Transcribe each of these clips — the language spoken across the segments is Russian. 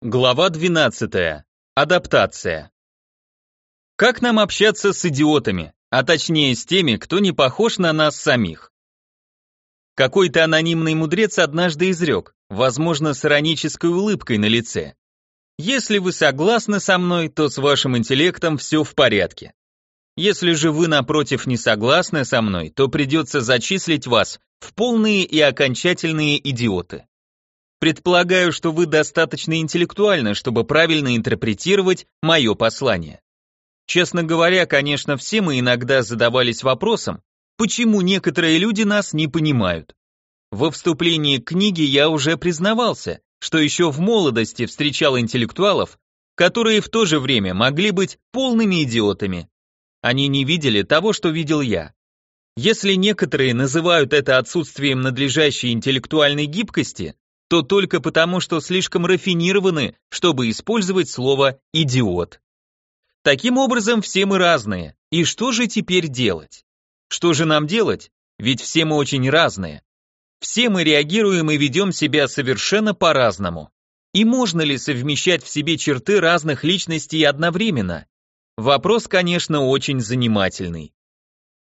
Глава 12. Адаптация. Как нам общаться с идиотами, а точнее с теми, кто не похож на нас самих? Какой-то анонимный мудрец однажды изрек, возможно, с иронической улыбкой на лице. Если вы согласны со мной, то с вашим интеллектом все в порядке. Если же вы, напротив, не согласны со мной, то придется зачислить вас в полные и окончательные идиоты. Предполагаю, что вы достаточно интеллектуальны, чтобы правильно интерпретировать мое послание. Честно говоря, конечно, все мы иногда задавались вопросом, почему некоторые люди нас не понимают. Во вступлении к книге я уже признавался, что еще в молодости встречал интеллектуалов, которые в то же время могли быть полными идиотами. Они не видели того, что видел я. Если некоторые называют это отсутствием надлежащей интеллектуальной гибкости, то только потому, что слишком рафинированы, чтобы использовать слово «идиот». Таким образом, все мы разные. И что же теперь делать? Что же нам делать? Ведь все мы очень разные. Все мы реагируем и ведем себя совершенно по-разному. И можно ли совмещать в себе черты разных личностей одновременно? Вопрос, конечно, очень занимательный.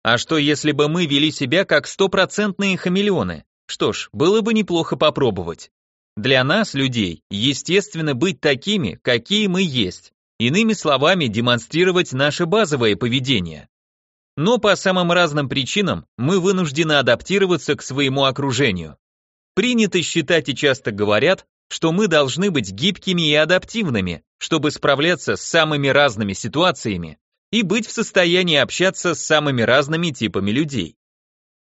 А что если бы мы вели себя как стопроцентные хамелеоны? Что ж, было бы неплохо попробовать. Для нас, людей, естественно быть такими, какие мы есть. Иными словами, демонстрировать наше базовое поведение. Но по самым разным причинам мы вынуждены адаптироваться к своему окружению. Принято считать и часто говорят, что мы должны быть гибкими и адаптивными, чтобы справляться с самыми разными ситуациями и быть в состоянии общаться с самыми разными типами людей.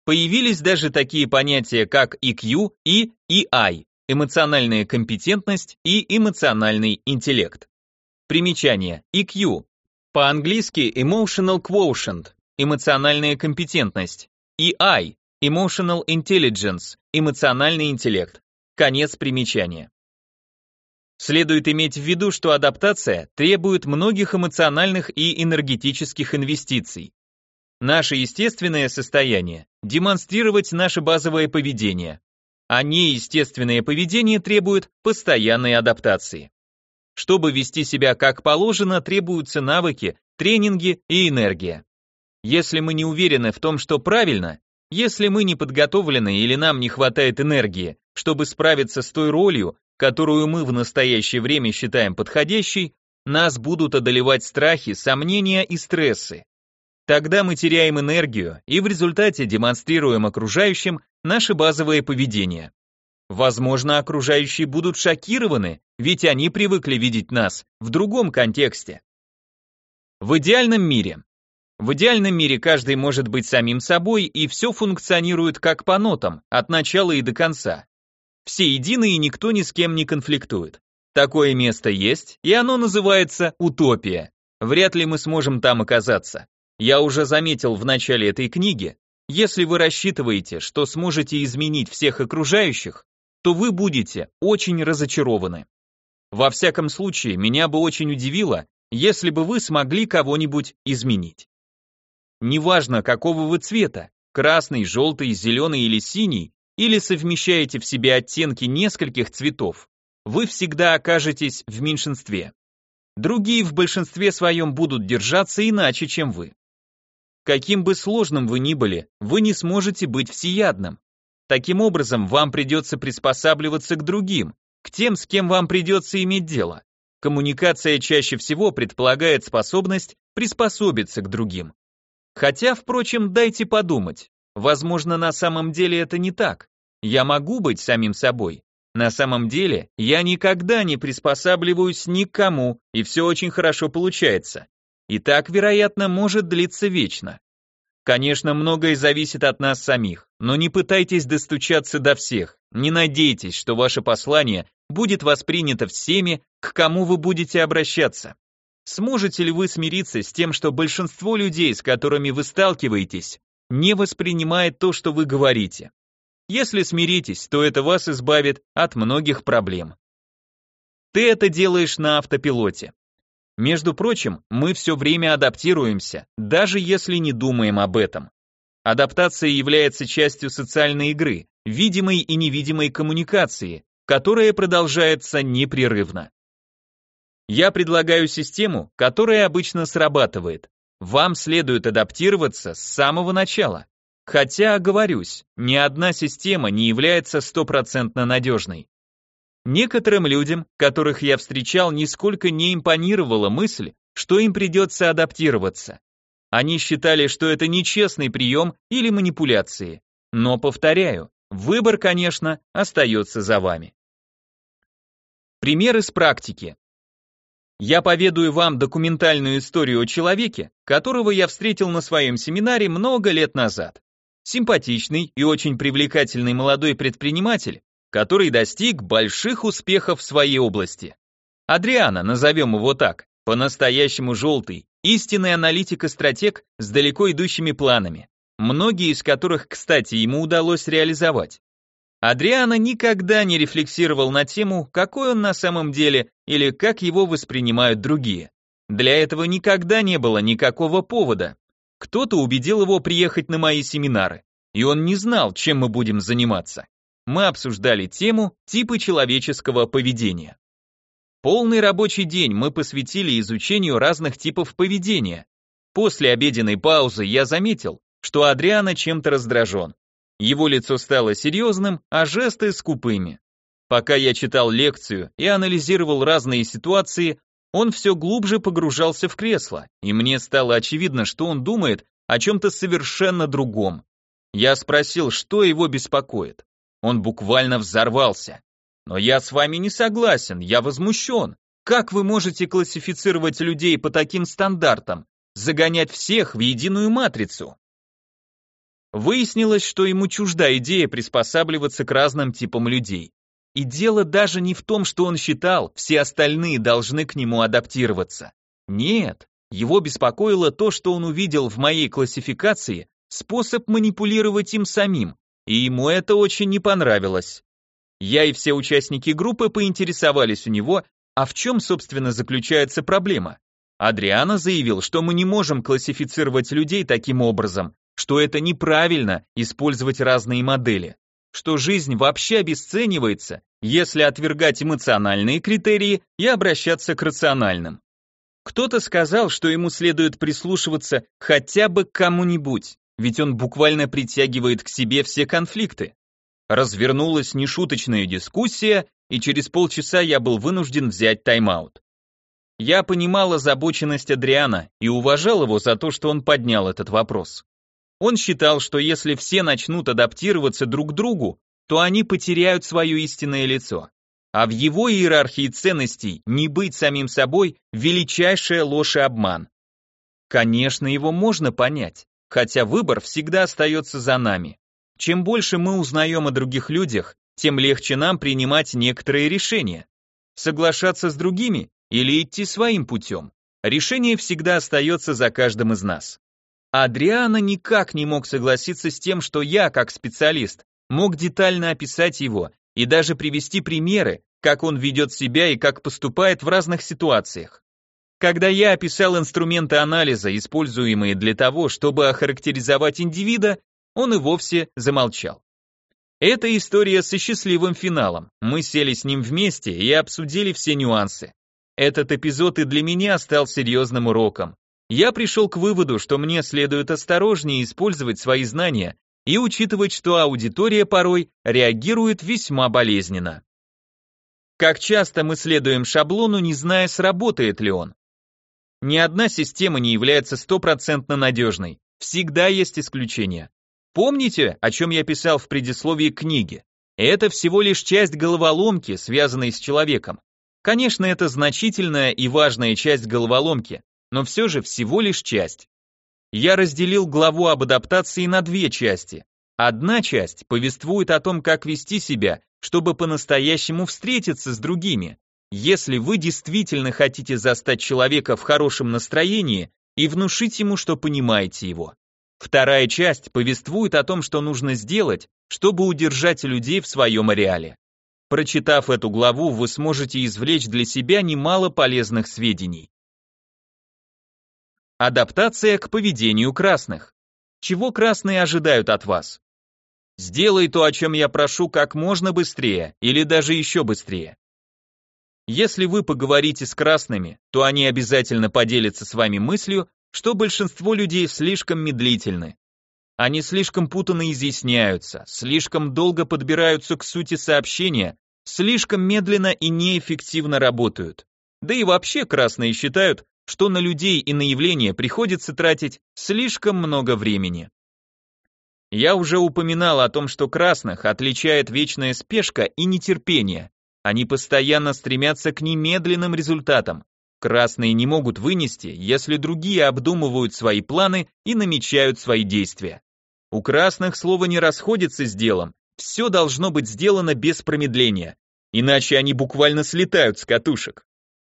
Появились даже такие понятия, как EQ и EI – эмоциональная компетентность и эмоциональный интеллект. Примечание. EQ. По-английски Emotional Quotient – эмоциональная компетентность. EI – Emotional Intelligence – эмоциональный интеллект. Конец примечания. Следует иметь в виду, что адаптация требует многих эмоциональных и энергетических инвестиций. Наше естественное состояние – демонстрировать наше базовое поведение, а неестественное поведение требует постоянной адаптации. Чтобы вести себя как положено, требуются навыки, тренинги и энергия. Если мы не уверены в том, что правильно, если мы не подготовлены или нам не хватает энергии, чтобы справиться с той ролью, которую мы в настоящее время считаем подходящей, нас будут одолевать страхи, сомнения и стрессы. Тогда мы теряем энергию и в результате демонстрируем окружающим наше базовое поведение. Возможно, окружающие будут шокированы, ведь они привыкли видеть нас в другом контексте. В идеальном мире. В идеальном мире каждый может быть самим собой, и все функционирует как по нотам, от начала и до конца. Все едины и никто ни с кем не конфликтует. Такое место есть, и оно называется утопия. Вряд ли мы сможем там оказаться. Я уже заметил в начале этой книги, если вы рассчитываете, что сможете изменить всех окружающих, то вы будете очень разочарованы. Во всяком случае, меня бы очень удивило, если бы вы смогли кого-нибудь изменить. Неважно, какого вы цвета, красный, желтый, зеленый или синий, или совмещаете в себе оттенки нескольких цветов, вы всегда окажетесь в меньшинстве. Другие в большинстве своем будут держаться иначе, чем вы. Каким бы сложным вы ни были, вы не сможете быть всеядным. Таким образом, вам придется приспосабливаться к другим, к тем, с кем вам придется иметь дело. Коммуникация чаще всего предполагает способность приспособиться к другим. Хотя, впрочем, дайте подумать. Возможно, на самом деле это не так. Я могу быть самим собой. На самом деле, я никогда не приспосабливаюсь ни к кому, и все очень хорошо получается. И так, вероятно, может длиться вечно. Конечно, многое зависит от нас самих, но не пытайтесь достучаться до всех, не надейтесь, что ваше послание будет воспринято всеми, к кому вы будете обращаться. Сможете ли вы смириться с тем, что большинство людей, с которыми вы сталкиваетесь, не воспринимает то, что вы говорите? Если смиритесь, то это вас избавит от многих проблем. Ты это делаешь на автопилоте. Между прочим, мы все время адаптируемся, даже если не думаем об этом. Адаптация является частью социальной игры, видимой и невидимой коммуникации, которая продолжается непрерывно. Я предлагаю систему, которая обычно срабатывает. Вам следует адаптироваться с самого начала. Хотя, оговорюсь, ни одна система не является стопроцентно надежной. Некоторым людям, которых я встречал, нисколько не импонировала мысль, что им придется адаптироваться. Они считали, что это нечестный прием или манипуляции. Но, повторяю, выбор, конечно, остается за вами. Пример из практики. Я поведаю вам документальную историю о человеке, которого я встретил на своем семинаре много лет назад. Симпатичный и очень привлекательный молодой предприниматель, который достиг больших успехов в своей области. Адриана, назовем его так, по-настоящему желтый, истинный аналитик и стратег с далеко идущими планами, многие из которых, кстати, ему удалось реализовать. Адриана никогда не рефлексировал на тему, какой он на самом деле или как его воспринимают другие. Для этого никогда не было никакого повода. Кто-то убедил его приехать на мои семинары, и он не знал, чем мы будем заниматься мы обсуждали тему типы человеческого поведения. Полный рабочий день мы посвятили изучению разных типов поведения. После обеденной паузы я заметил, что Адриана чем-то раздражен. Его лицо стало серьезным, а жесты скупыми. Пока я читал лекцию и анализировал разные ситуации, он все глубже погружался в кресло, и мне стало очевидно, что он думает о чем-то совершенно другом. Я спросил, что его беспокоит. Он буквально взорвался. Но я с вами не согласен, я возмущен. Как вы можете классифицировать людей по таким стандартам, загонять всех в единую матрицу? Выяснилось, что ему чужда идея приспосабливаться к разным типам людей. И дело даже не в том, что он считал, все остальные должны к нему адаптироваться. Нет, его беспокоило то, что он увидел в моей классификации способ манипулировать им самим, и ему это очень не понравилось. Я и все участники группы поинтересовались у него, а в чем, собственно, заключается проблема. Адриана заявил, что мы не можем классифицировать людей таким образом, что это неправильно использовать разные модели, что жизнь вообще обесценивается, если отвергать эмоциональные критерии и обращаться к рациональным. Кто-то сказал, что ему следует прислушиваться хотя бы к кому-нибудь, ведь он буквально притягивает к себе все конфликты. Развернулась нешуточная дискуссия, и через полчаса я был вынужден взять тайм-аут. Я понимал озабоченность Адриана и уважал его за то, что он поднял этот вопрос. Он считал, что если все начнут адаптироваться друг к другу, то они потеряют свое истинное лицо. А в его иерархии ценностей не быть самим собой – величайшая ложь и обман. Конечно, его можно понять хотя выбор всегда остается за нами. Чем больше мы узнаем о других людях, тем легче нам принимать некоторые решения. Соглашаться с другими или идти своим путем. Решение всегда остается за каждым из нас. Адриана никак не мог согласиться с тем, что я, как специалист, мог детально описать его и даже привести примеры, как он ведет себя и как поступает в разных ситуациях. Когда я описал инструменты анализа, используемые для того, чтобы охарактеризовать индивида, он и вовсе замолчал. Это история со счастливым финалом. Мы сели с ним вместе и обсудили все нюансы. Этот эпизод и для меня стал серьезным уроком. Я пришел к выводу, что мне следует осторожнее использовать свои знания и учитывать, что аудитория порой реагирует весьма болезненно. Как часто мы следуем шаблону, не зная, сработает ли он. Ни одна система не является стопроцентно надежной. Всегда есть исключения. Помните, о чем я писал в предисловии книги? Это всего лишь часть головоломки, связанной с человеком. Конечно, это значительная и важная часть головоломки, но все же всего лишь часть. Я разделил главу об адаптации на две части. Одна часть повествует о том, как вести себя, чтобы по-настоящему встретиться с другими, если вы действительно хотите застать человека в хорошем настроении и внушить ему, что понимаете его. Вторая часть повествует о том, что нужно сделать, чтобы удержать людей в своем ареале. Прочитав эту главу, вы сможете извлечь для себя немало полезных сведений. Адаптация к поведению красных. Чего красные ожидают от вас? Сделай то, о чем я прошу, как можно быстрее, или даже еще быстрее. Если вы поговорите с красными, то они обязательно поделятся с вами мыслью, что большинство людей слишком медлительны. Они слишком путанно изъясняются, слишком долго подбираются к сути сообщения, слишком медленно и неэффективно работают. Да и вообще красные считают, что на людей и на явления приходится тратить слишком много времени. Я уже упоминал о том, что красных отличает вечная спешка и нетерпение. Они постоянно стремятся к немедленным результатам. Красные не могут вынести, если другие обдумывают свои планы и намечают свои действия. У красных слово не расходится с делом, все должно быть сделано без промедления, иначе они буквально слетают с катушек.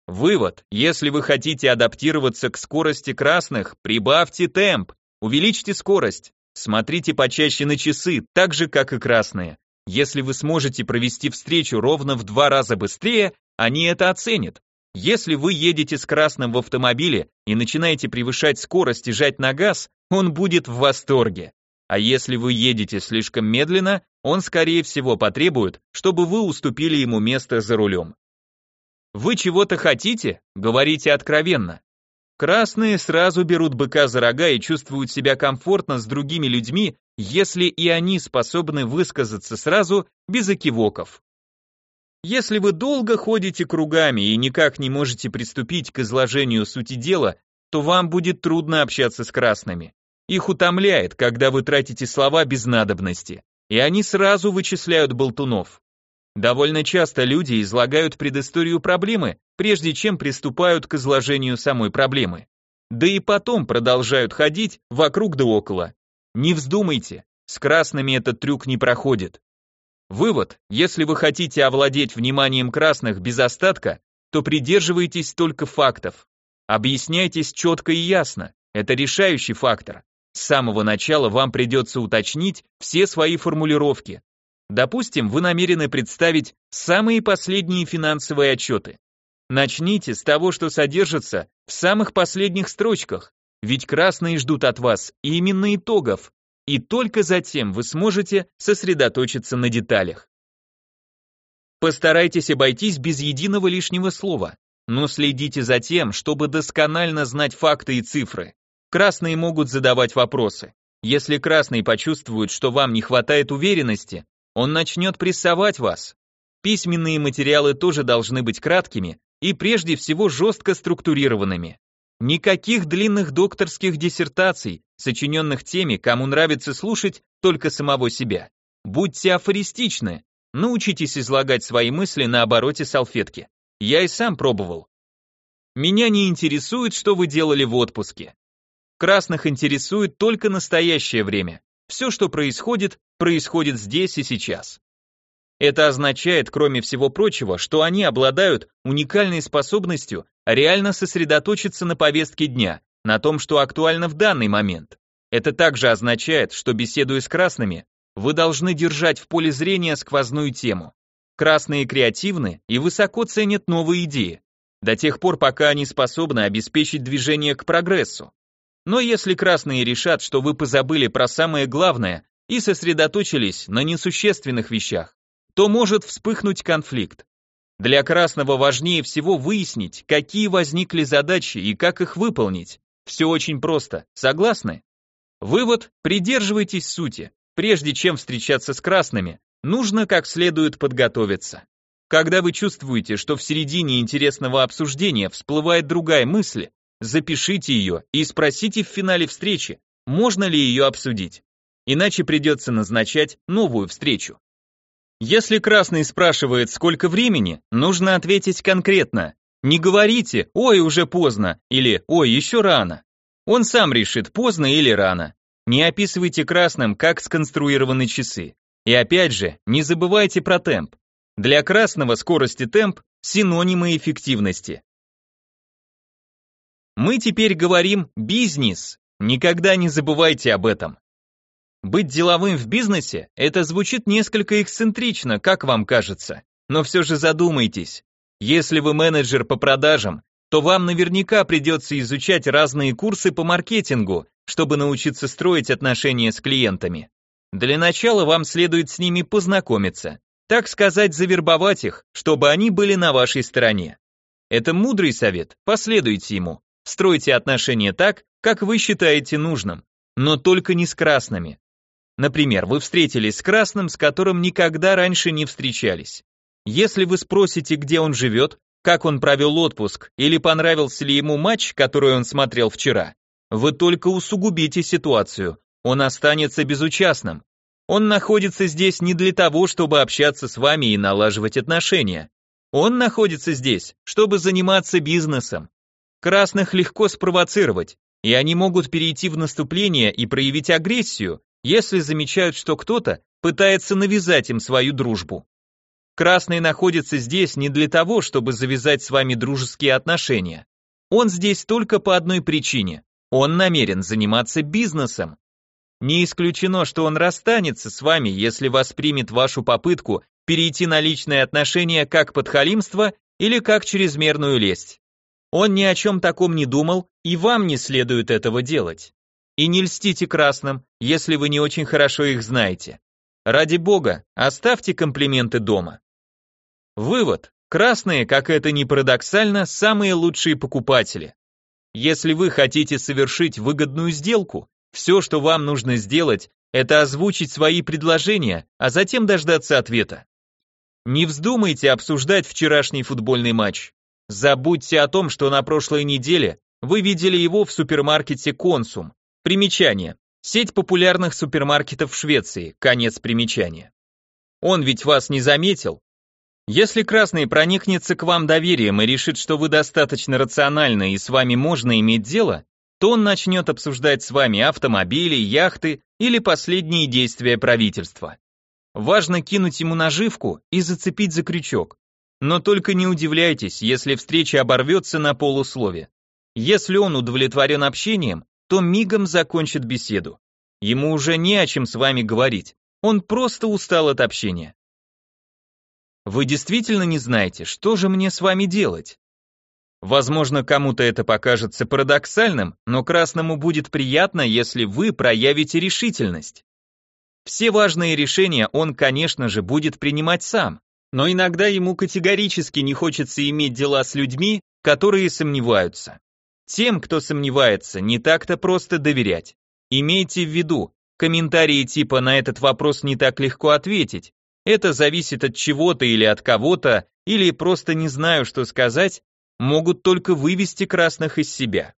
Вывод, если вы хотите адаптироваться к скорости красных, прибавьте темп, увеличьте скорость, смотрите почаще на часы, так же, как и красные. Если вы сможете провести встречу ровно в два раза быстрее, они это оценят. Если вы едете с красным в автомобиле и начинаете превышать скорость и жать на газ, он будет в восторге. А если вы едете слишком медленно, он скорее всего потребует, чтобы вы уступили ему место за рулем. Вы чего-то хотите? Говорите откровенно. Красные сразу берут быка за рога и чувствуют себя комфортно с другими людьми, если и они способны высказаться сразу, без окивоков. Если вы долго ходите кругами и никак не можете приступить к изложению сути дела, то вам будет трудно общаться с красными. Их утомляет, когда вы тратите слова без надобности, и они сразу вычисляют болтунов. Довольно часто люди излагают предысторию проблемы, прежде чем приступают к изложению самой проблемы. Да и потом продолжают ходить вокруг да около. Не вздумайте, с красными этот трюк не проходит. Вывод, если вы хотите овладеть вниманием красных без остатка, то придерживайтесь только фактов. Объясняйтесь четко и ясно, это решающий фактор. С самого начала вам придется уточнить все свои формулировки, Допустим, вы намерены представить самые последние финансовые отчеты. Начните с того, что содержится в самых последних строчках, ведь красные ждут от вас именно итогов, и только затем вы сможете сосредоточиться на деталях. Постарайтесь обойтись без единого лишнего слова, но следите за тем, чтобы досконально знать факты и цифры. Красные могут задавать вопросы. Если красный почувствует, что вам не хватает уверенности, он начнет прессовать вас. Письменные материалы тоже должны быть краткими и прежде всего жестко структурированными. Никаких длинных докторских диссертаций, сочиненных теми, кому нравится слушать только самого себя. Будьте афористичны, научитесь излагать свои мысли на обороте салфетки. Я и сам пробовал. Меня не интересует, что вы делали в отпуске. Красных интересует только настоящее время. Все, что происходит, происходит здесь и сейчас. Это означает, кроме всего прочего, что они обладают уникальной способностью реально сосредоточиться на повестке дня, на том, что актуально в данный момент. Это также означает, что беседуя с красными, вы должны держать в поле зрения сквозную тему. Красные креативны и высоко ценят новые идеи, до тех пор, пока они способны обеспечить движение к прогрессу. Но если красные решат, что вы позабыли про самое главное и сосредоточились на несущественных вещах, то может вспыхнуть конфликт. Для красного важнее всего выяснить, какие возникли задачи и как их выполнить. Все очень просто, согласны? Вывод, придерживайтесь сути. Прежде чем встречаться с красными, нужно как следует подготовиться. Когда вы чувствуете, что в середине интересного обсуждения всплывает другая мысль, запишите ее и спросите в финале встречи, можно ли ее обсудить. Иначе придется назначать новую встречу. Если красный спрашивает, сколько времени, нужно ответить конкретно. Не говорите «Ой, уже поздно» или «Ой, еще рано». Он сам решит, поздно или рано. Не описывайте красным, как сконструированы часы. И опять же, не забывайте про темп. Для красного скорость и темп – синонимы эффективности. Мы теперь говорим «бизнес». Никогда не забывайте об этом. Быть деловым в бизнесе – это звучит несколько эксцентрично, как вам кажется. Но все же задумайтесь. Если вы менеджер по продажам, то вам наверняка придется изучать разные курсы по маркетингу, чтобы научиться строить отношения с клиентами. Для начала вам следует с ними познакомиться, так сказать, завербовать их, чтобы они были на вашей стороне. Это мудрый совет, последуйте ему. Стройте отношения так, как вы считаете нужным, но только не с красными. Например, вы встретились с красным, с которым никогда раньше не встречались. Если вы спросите, где он живет, как он провел отпуск или понравился ли ему матч, который он смотрел вчера, вы только усугубите ситуацию, он останется безучастным. Он находится здесь не для того, чтобы общаться с вами и налаживать отношения. Он находится здесь, чтобы заниматься бизнесом. Красных легко спровоцировать, и они могут перейти в наступление и проявить агрессию, если замечают, что кто-то пытается навязать им свою дружбу. Красный находится здесь не для того, чтобы завязать с вами дружеские отношения. Он здесь только по одной причине. Он намерен заниматься бизнесом. Не исключено, что он расстанется с вами, если воспримет вашу попытку перейти на личные отношения как подхалимство или как чрезмерную лесть. Он ни о чем таком не думал, и вам не следует этого делать. И не льстите красным, если вы не очень хорошо их знаете. Ради бога, оставьте комплименты дома. Вывод. Красные, как это ни парадоксально, самые лучшие покупатели. Если вы хотите совершить выгодную сделку, все, что вам нужно сделать, это озвучить свои предложения, а затем дождаться ответа. Не вздумайте обсуждать вчерашний футбольный матч. Забудьте о том, что на прошлой неделе вы видели его в супермаркете Консум. Примечание. Сеть популярных супермаркетов в Швеции. Конец примечания. Он ведь вас не заметил. Если красный проникнется к вам доверием и решит, что вы достаточно рациональны и с вами можно иметь дело, то он начнет обсуждать с вами автомобили, яхты или последние действия правительства. Важно кинуть ему наживку и зацепить за крючок. Но только не удивляйтесь, если встреча оборвется на полуслове. Если он удовлетворен общением, то мигом закончит беседу. Ему уже не о чем с вами говорить, он просто устал от общения. Вы действительно не знаете, что же мне с вами делать? Возможно, кому-то это покажется парадоксальным, но Красному будет приятно, если вы проявите решительность. Все важные решения он, конечно же, будет принимать сам, но иногда ему категорически не хочется иметь дела с людьми, которые сомневаются. Тем, кто сомневается, не так-то просто доверять. Имейте в виду, комментарии типа «на этот вопрос не так легко ответить», это зависит от чего-то или от кого-то, или просто не знаю, что сказать, могут только вывести красных из себя.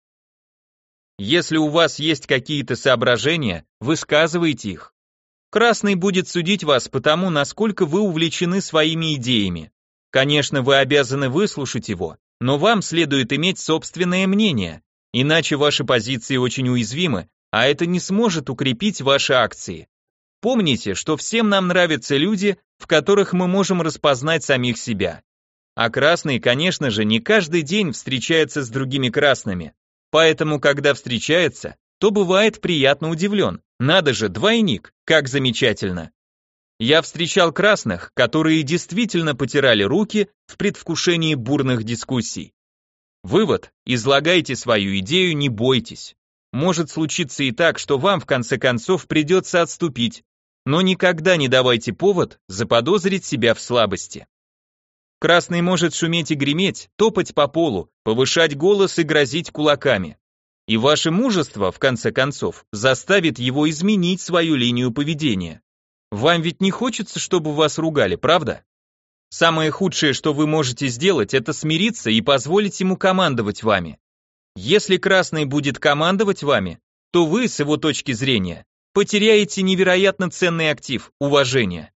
Если у вас есть какие-то соображения, высказывайте их. Красный будет судить вас по тому, насколько вы увлечены своими идеями. Конечно, вы обязаны выслушать его, но вам следует иметь собственное мнение, иначе ваши позиции очень уязвимы, а это не сможет укрепить ваши акции. Помните, что всем нам нравятся люди, в которых мы можем распознать самих себя. А красный, конечно же, не каждый день встречается с другими красными, поэтому, когда встречается, то бывает приятно удивлен. Надо же, двойник, как замечательно. Я встречал красных, которые действительно потирали руки в предвкушении бурных дискуссий. Вывод, излагайте свою идею, не бойтесь. Может случиться и так, что вам в конце концов придется отступить, но никогда не давайте повод заподозрить себя в слабости. Красный может шуметь и греметь, топать по полу, повышать голос и грозить кулаками. И ваше мужество, в конце концов, заставит его изменить свою линию поведения. Вам ведь не хочется, чтобы вас ругали, правда? Самое худшее, что вы можете сделать, это смириться и позволить ему командовать вами. Если Красный будет командовать вами, то вы, с его точки зрения, потеряете невероятно ценный актив – уважение.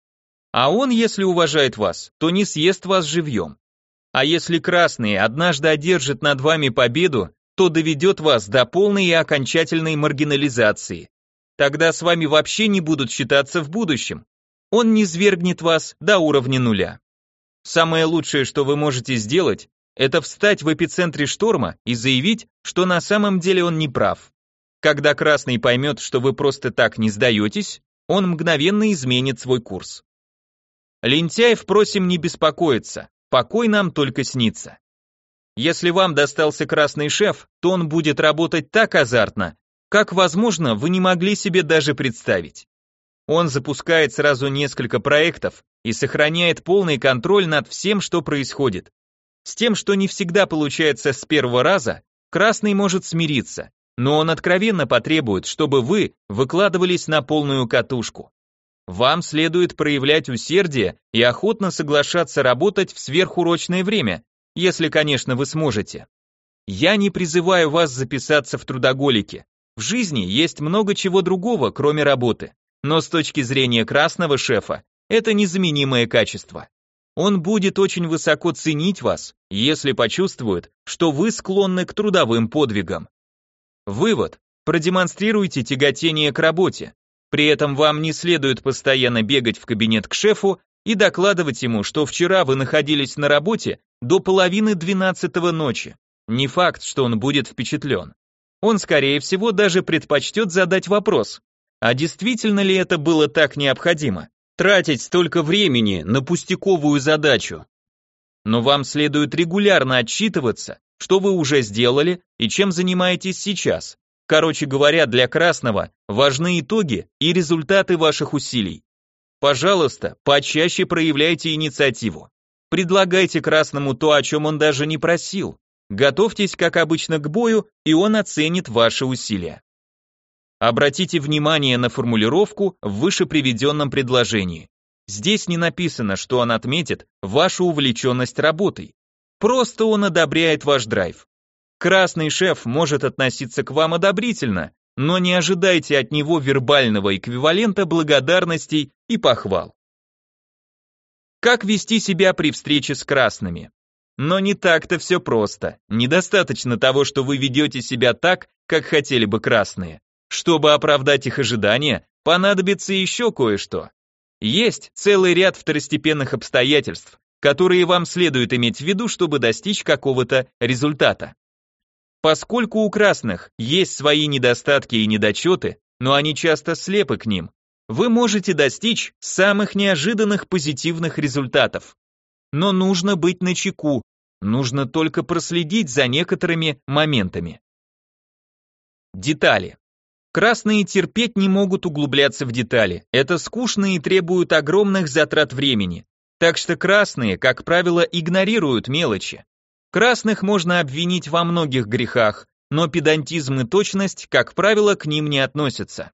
А он, если уважает вас, то не съест вас живьем. А если Красный однажды одержит над вами победу, то доведет вас до полной и окончательной маргинализации. Тогда с вами вообще не будут считаться в будущем. Он не свергнет вас до уровня нуля. Самое лучшее, что вы можете сделать, это встать в эпицентре шторма и заявить, что на самом деле он не прав. Когда красный поймет, что вы просто так не сдаетесь, он мгновенно изменит свой курс. Лентяев просим не беспокоиться, покой нам только снится. Если вам достался красный шеф, то он будет работать так азартно, как, возможно, вы не могли себе даже представить. Он запускает сразу несколько проектов и сохраняет полный контроль над всем, что происходит. С тем, что не всегда получается с первого раза, красный может смириться, но он откровенно потребует, чтобы вы выкладывались на полную катушку. Вам следует проявлять усердие и охотно соглашаться работать в сверхурочное время, если, конечно, вы сможете. Я не призываю вас записаться в трудоголики. В жизни есть много чего другого, кроме работы. Но с точки зрения красного шефа, это незаменимое качество. Он будет очень высоко ценить вас, если почувствует, что вы склонны к трудовым подвигам. Вывод. Продемонстрируйте тяготение к работе. При этом вам не следует постоянно бегать в кабинет к шефу и докладывать ему, что вчера вы находились на работе до половины двенадцатого ночи. Не факт, что он будет впечатлен. Он, скорее всего, даже предпочтет задать вопрос, а действительно ли это было так необходимо? Тратить столько времени на пустяковую задачу. Но вам следует регулярно отчитываться, что вы уже сделали и чем занимаетесь сейчас. Короче говоря, для красного важны итоги и результаты ваших усилий. Пожалуйста, почаще проявляйте инициативу. Предлагайте красному то, о чем он даже не просил. Готовьтесь, как обычно, к бою, и он оценит ваши усилия. Обратите внимание на формулировку в выше приведенном предложении. Здесь не написано, что он отметит вашу увлеченность работой. Просто он одобряет ваш драйв. Красный шеф может относиться к вам одобрительно, но не ожидайте от него вербального эквивалента благодарностей и похвал. Как вести себя при встрече с красными? Но не так-то все просто. Недостаточно того, что вы ведете себя так, как хотели бы красные. Чтобы оправдать их ожидания, понадобится еще кое-что. Есть целый ряд второстепенных обстоятельств, которые вам следует иметь в виду, чтобы достичь какого-то результата. Поскольку у красных есть свои недостатки и недочеты, но они часто слепы к ним, вы можете достичь самых неожиданных позитивных результатов. Но нужно быть начеку, нужно только проследить за некоторыми моментами. Детали. Красные терпеть не могут углубляться в детали. Это скучно и требует огромных затрат времени. Так что красные, как правило, игнорируют мелочи. Красных можно обвинить во многих грехах, но педантизм и точность, как правило, к ним не относятся.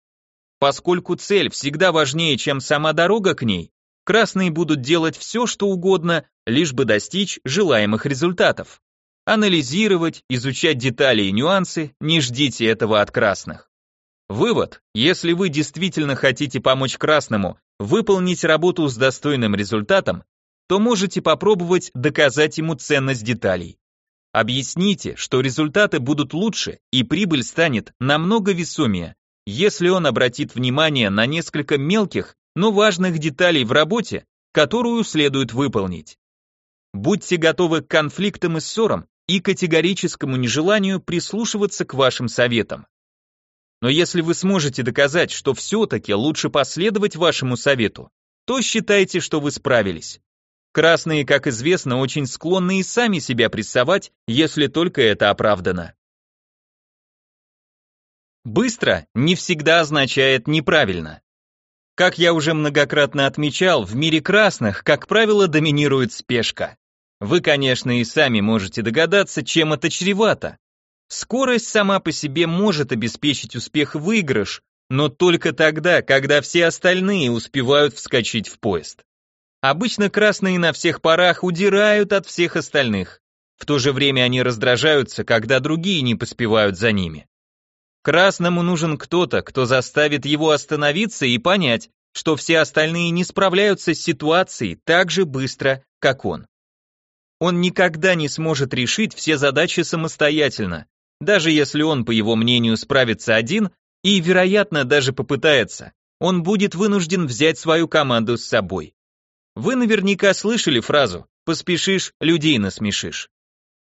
Поскольку цель всегда важнее, чем сама дорога к ней, красные будут делать все, что угодно, лишь бы достичь желаемых результатов. Анализировать, изучать детали и нюансы, не ждите этого от красных. Вывод, если вы действительно хотите помочь красному выполнить работу с достойным результатом, то можете попробовать доказать ему ценность деталей. Объясните, что результаты будут лучше и прибыль станет намного весомее, если он обратит внимание на несколько мелких, но важных деталей в работе, которую следует выполнить. Будьте готовы к конфликтам и ссорам и категорическому нежеланию прислушиваться к вашим советам. Но если вы сможете доказать, что все-таки лучше последовать вашему совету, то считайте, что вы справились. Красные, как известно, очень склонны и сами себя прессовать, если только это оправдано. Быстро не всегда означает неправильно. Как я уже многократно отмечал, в мире красных, как правило, доминирует спешка. Вы, конечно, и сами можете догадаться, чем это чревато. Скорость сама по себе может обеспечить успех выигрыш, но только тогда, когда все остальные успевают вскочить в поезд. Обычно красные на всех парах удирают от всех остальных. В то же время они раздражаются, когда другие не поспевают за ними. Красному нужен кто-то, кто заставит его остановиться и понять, что все остальные не справляются с ситуацией так же быстро, как он. Он никогда не сможет решить все задачи самостоятельно, даже если он, по его мнению, справится один, и, вероятно, даже попытается, он будет вынужден взять свою команду с собой. Вы наверняка слышали фразу «поспешишь, людей насмешишь».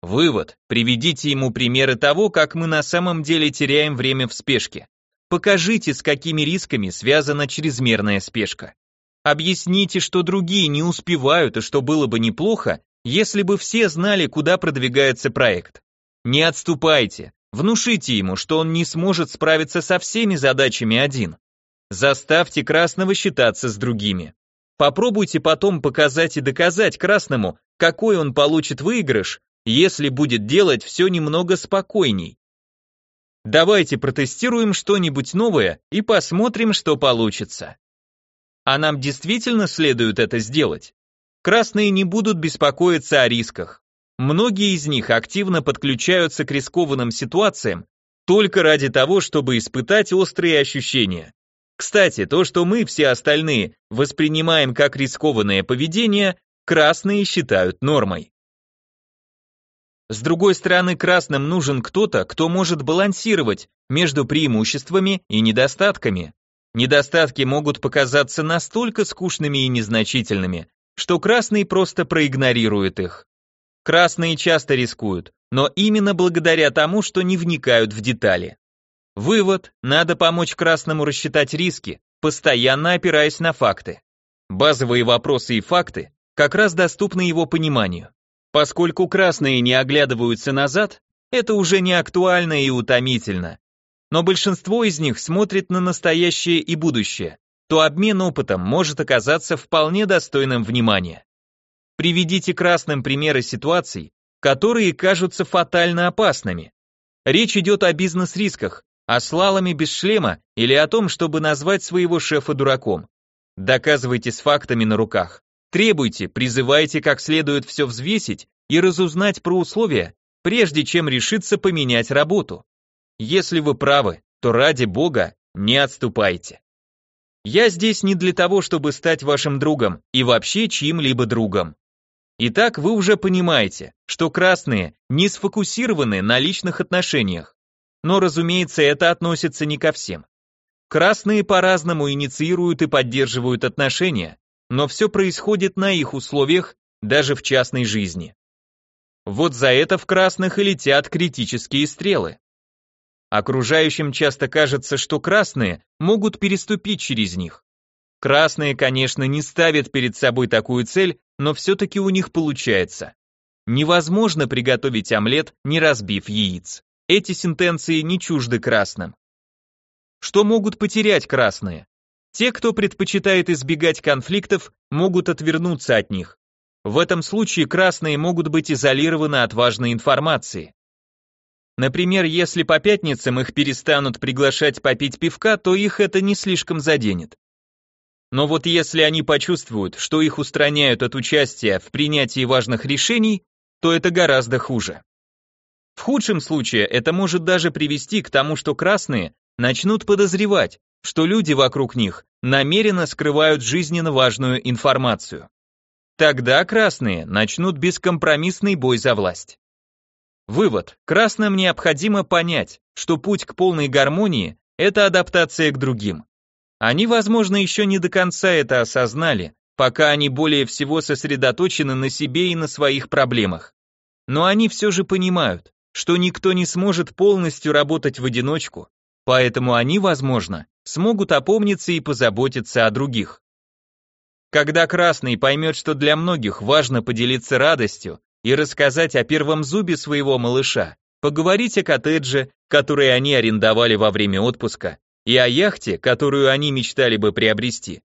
Вывод. Приведите ему примеры того, как мы на самом деле теряем время в спешке. Покажите, с какими рисками связана чрезмерная спешка. Объясните, что другие не успевают и что было бы неплохо, если бы все знали, куда продвигается проект. Не отступайте, внушите ему, что он не сможет справиться со всеми задачами один. Заставьте красного считаться с другими. Попробуйте потом показать и доказать красному, какой он получит выигрыш, если будет делать все немного спокойней. Давайте протестируем что-нибудь новое и посмотрим, что получится. А нам действительно следует это сделать. Красные не будут беспокоиться о рисках. Многие из них активно подключаются к рискованным ситуациям только ради того, чтобы испытать острые ощущения. Кстати, то, что мы все остальные воспринимаем как рискованное поведение, красные считают нормой. С другой стороны, красным нужен кто-то, кто может балансировать между преимуществами и недостатками. Недостатки могут показаться настолько скучными и незначительными, что красный просто проигнорирует их. Красные часто рискуют, но именно благодаря тому, что не вникают в детали. Вывод, надо помочь красному рассчитать риски, постоянно опираясь на факты. Базовые вопросы и факты как раз доступны его пониманию. Поскольку красные не оглядываются назад, это уже не актуально и утомительно. Но большинство из них смотрит на настоящее и будущее, то обмен опытом может оказаться вполне достойным внимания. Приведите красным примеры ситуаций, которые кажутся фатально опасными. Речь идет о бизнес-рисках, о слаломе без шлема или о том, чтобы назвать своего шефа дураком. Доказывайте с фактами на руках. Требуйте, призывайте как следует все взвесить и разузнать про условия, прежде чем решиться поменять работу. Если вы правы, то ради бога не отступайте. Я здесь не для того, чтобы стать вашим другом и вообще чьим-либо другом. Итак, вы уже понимаете, что красные не сфокусированы на личных отношениях. Но, разумеется, это относится не ко всем. Красные по-разному инициируют и поддерживают отношения, но все происходит на их условиях, даже в частной жизни. Вот за это в красных и летят критические стрелы. Окружающим часто кажется, что красные могут переступить через них. Красные, конечно, не ставят перед собой такую цель, но все-таки у них получается. Невозможно приготовить омлет, не разбив яиц. Эти сентенции не чужды красным. Что могут потерять красные? Те, кто предпочитает избегать конфликтов, могут отвернуться от них. В этом случае красные могут быть изолированы от важной информации. Например, если по пятницам их перестанут приглашать попить пивка, то их это не слишком заденет. Но вот если они почувствуют, что их устраняют от участия в принятии важных решений, то это гораздо хуже. В худшем случае это может даже привести к тому, что красные начнут подозревать, что люди вокруг них намеренно скрывают жизненно важную информацию. Тогда красные начнут бескомпромиссный бой за власть. Вывод. Красным необходимо понять, что путь к полной гармонии – это адаптация к другим. Они, возможно, еще не до конца это осознали, пока они более всего сосредоточены на себе и на своих проблемах. Но они все же понимают, что никто не сможет полностью работать в одиночку, поэтому они, возможно, смогут опомниться и позаботиться о других. Когда красный поймет, что для многих важно поделиться радостью и рассказать о первом зубе своего малыша, поговорить о коттедже, который они арендовали во время отпуска, и о яхте, которую они мечтали бы приобрести.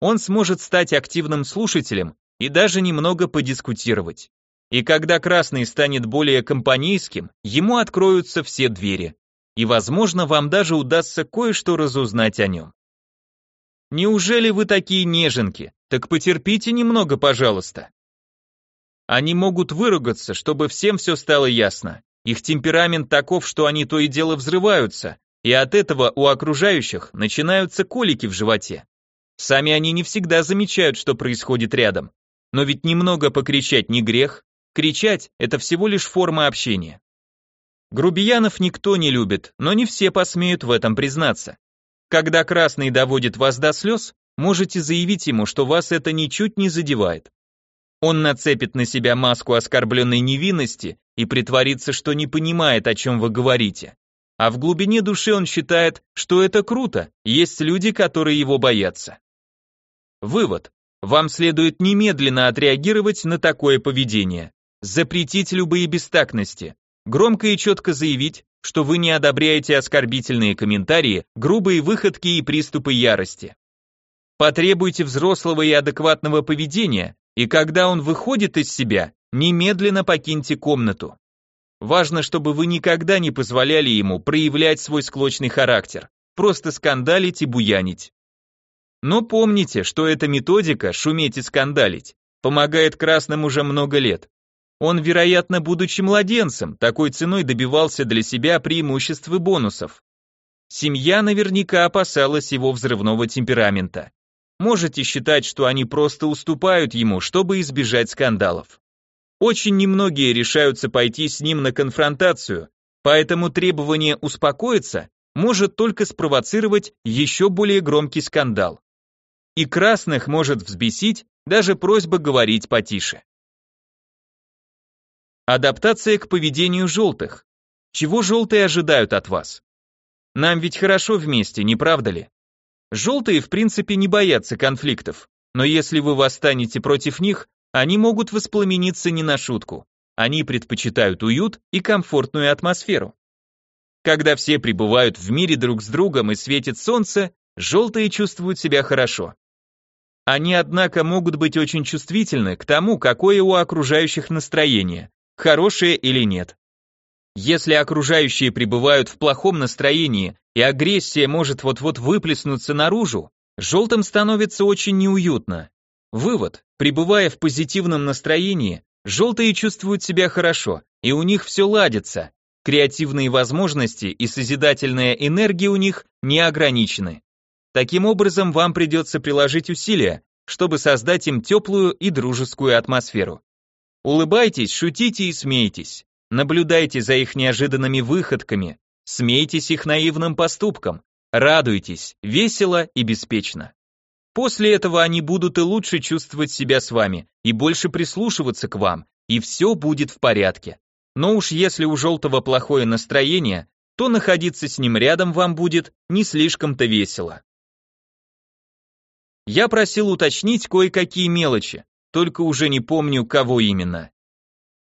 Он сможет стать активным слушателем и даже немного подискутировать. И когда красный станет более компанейским, ему откроются все двери. И, возможно, вам даже удастся кое-что разузнать о нем. Неужели вы такие неженки? Так потерпите немного, пожалуйста. Они могут выругаться, чтобы всем все стало ясно. Их темперамент таков, что они то и дело взрываются, и от этого у окружающих начинаются колики в животе. Сами они не всегда замечают, что происходит рядом. Но ведь немного покричать не грех, кричать – это всего лишь форма общения. Грубиянов никто не любит, но не все посмеют в этом признаться. Когда красный доводит вас до слез, можете заявить ему, что вас это ничуть не задевает. Он нацепит на себя маску оскорбленной невинности и притворится, что не понимает, о чем вы говорите. А в глубине души он считает, что это круто, есть люди, которые его боятся. Вывод. Вам следует немедленно отреагировать на такое поведение. Запретить любые бестактности. Громко и четко заявить, что вы не одобряете оскорбительные комментарии, грубые выходки и приступы ярости. Потребуйте взрослого и адекватного поведения, и когда он выходит из себя, немедленно покиньте комнату. Важно, чтобы вы никогда не позволяли ему проявлять свой склочный характер, просто скандалить и буянить. Но помните, что эта методика «шуметь и скандалить» помогает красным уже много лет. Он, вероятно, будучи младенцем, такой ценой добивался для себя преимуществ и бонусов. Семья наверняка опасалась его взрывного темперамента. Можете считать, что они просто уступают ему, чтобы избежать скандалов. Очень немногие решаются пойти с ним на конфронтацию, поэтому требование успокоиться может только спровоцировать еще более громкий скандал. И красных может взбесить даже просьба говорить потише. Адаптация к поведению желтых. Чего желтые ожидают от вас? Нам ведь хорошо вместе, не правда ли? Желтые в принципе не боятся конфликтов, но если вы восстанете против них, они могут воспламениться не на шутку. Они предпочитают уют и комфортную атмосферу. Когда все пребывают в мире друг с другом и светит солнце, желтые чувствуют себя хорошо. Они, однако, могут быть очень чувствительны к тому, какое у окружающих настроение, хорошее или нет. Если окружающие пребывают в плохом настроении и агрессия может вот-вот выплеснуться наружу, желтым становится очень неуютно. Вывод. Пребывая в позитивном настроении, желтые чувствуют себя хорошо, и у них все ладится. Креативные возможности и созидательная энергия у них не ограничены. Таким образом, вам придется приложить усилия, чтобы создать им теплую и дружескую атмосферу. Улыбайтесь, шутите и смейтесь. Наблюдайте за их неожиданными выходками, смейтесь их наивным поступкам, радуйтесь, весело и беспечно. После этого они будут и лучше чувствовать себя с вами, и больше прислушиваться к вам, и все будет в порядке. Но уж если у желтого плохое настроение, то находиться с ним рядом вам будет не слишком-то весело. Я просил уточнить кое-какие мелочи, только уже не помню, кого именно.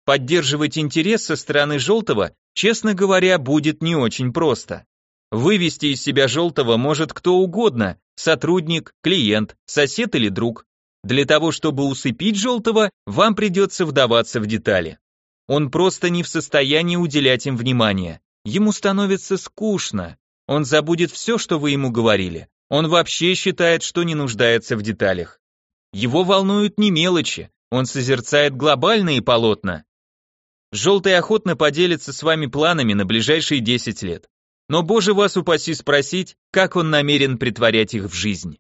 Поддерживать интерес со стороны желтого, честно говоря, будет не очень просто. Вывести из себя желтого может кто угодно, сотрудник, клиент, сосед или друг. Для того, чтобы усыпить желтого, вам придется вдаваться в детали. Он просто не в состоянии уделять им внимание. Ему становится скучно. Он забудет все, что вы ему говорили. Он вообще считает, что не нуждается в деталях. Его волнуют не мелочи, он созерцает глобальные полотна. Желтый охотно поделится с вами планами на ближайшие 10 лет но боже вас упаси спросить, как он намерен притворять их в жизнь.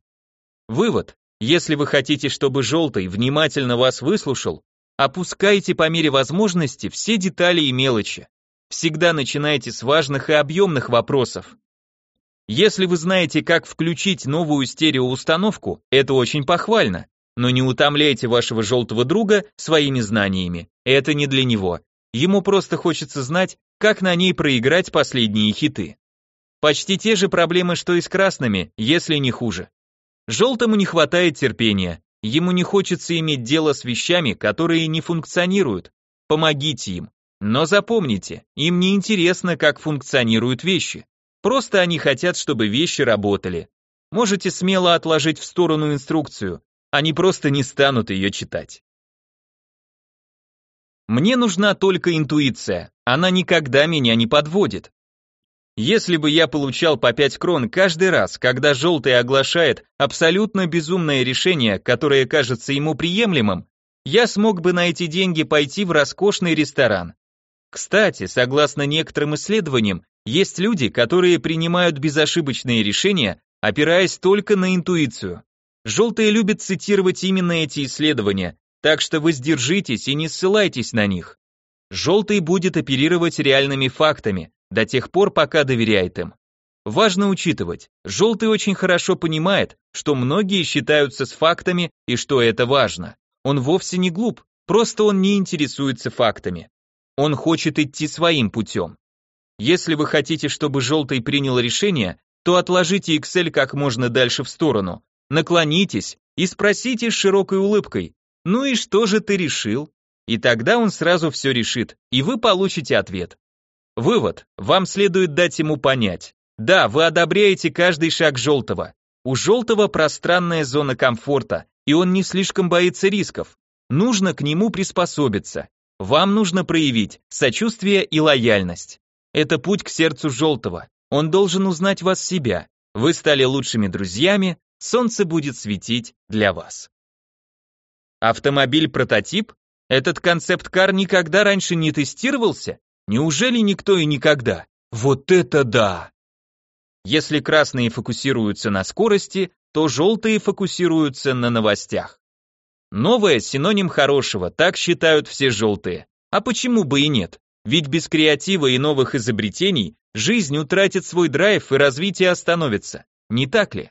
Вывод. Если вы хотите, чтобы желтый внимательно вас выслушал, опускайте по мере возможности все детали и мелочи. Всегда начинайте с важных и объемных вопросов. Если вы знаете, как включить новую стереоустановку, это очень похвально, но не утомляйте вашего желтого друга своими знаниями, это не для него. Ему просто хочется знать, как на ней проиграть последние хиты. Почти те же проблемы, что и с красными, если не хуже. Желтому не хватает терпения, ему не хочется иметь дело с вещами, которые не функционируют. Помогите им. Но запомните, им не интересно, как функционируют вещи. Просто они хотят, чтобы вещи работали. Можете смело отложить в сторону инструкцию, они просто не станут ее читать. Мне нужна только интуиция, она никогда меня не подводит. Если бы я получал по 5 крон каждый раз, когда желтый оглашает абсолютно безумное решение, которое кажется ему приемлемым, я смог бы на эти деньги пойти в роскошный ресторан. Кстати, согласно некоторым исследованиям, есть люди, которые принимают безошибочные решения, опираясь только на интуицию. Желтые любят цитировать именно эти исследования, так что вы сдержитесь и не ссылайтесь на них. Желтый будет оперировать реальными фактами, до тех пор, пока доверяет им. Важно учитывать, желтый очень хорошо понимает, что многие считаются с фактами и что это важно. Он вовсе не глуп, просто он не интересуется фактами. Он хочет идти своим путем. Если вы хотите, чтобы желтый принял решение, то отложите Excel как можно дальше в сторону, наклонитесь и спросите с широкой улыбкой, ну и что же ты решил? И тогда он сразу все решит, и вы получите ответ. Вывод, вам следует дать ему понять. Да, вы одобряете каждый шаг желтого. У желтого пространная зона комфорта, и он не слишком боится рисков. Нужно к нему приспособиться. Вам нужно проявить сочувствие и лояльность. Это путь к сердцу желтого. Он должен узнать вас себя. Вы стали лучшими друзьями, солнце будет светить для вас. Автомобиль-прототип? Этот концепт-кар никогда раньше не тестировался? Неужели никто и никогда? Вот это да! Если красные фокусируются на скорости, то желтые фокусируются на новостях. Новое – синоним хорошего, так считают все желтые. А почему бы и нет? Ведь без креатива и новых изобретений жизнь утратит свой драйв и развитие остановится. Не так ли?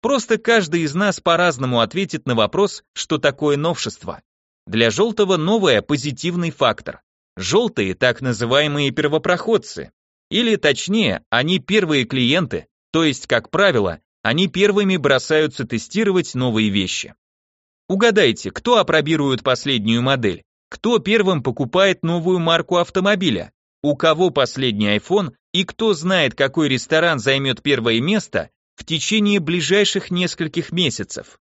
Просто каждый из нас по-разному ответит на вопрос, что такое новшество. Для желтого новое – позитивный фактор. Желтые – так называемые первопроходцы. Или точнее, они первые клиенты, то есть, как правило, они первыми бросаются тестировать новые вещи. Угадайте, кто опробирует последнюю модель? Кто первым покупает новую марку автомобиля? У кого последний iPhone и кто знает, какой ресторан займет первое место в течение ближайших нескольких месяцев?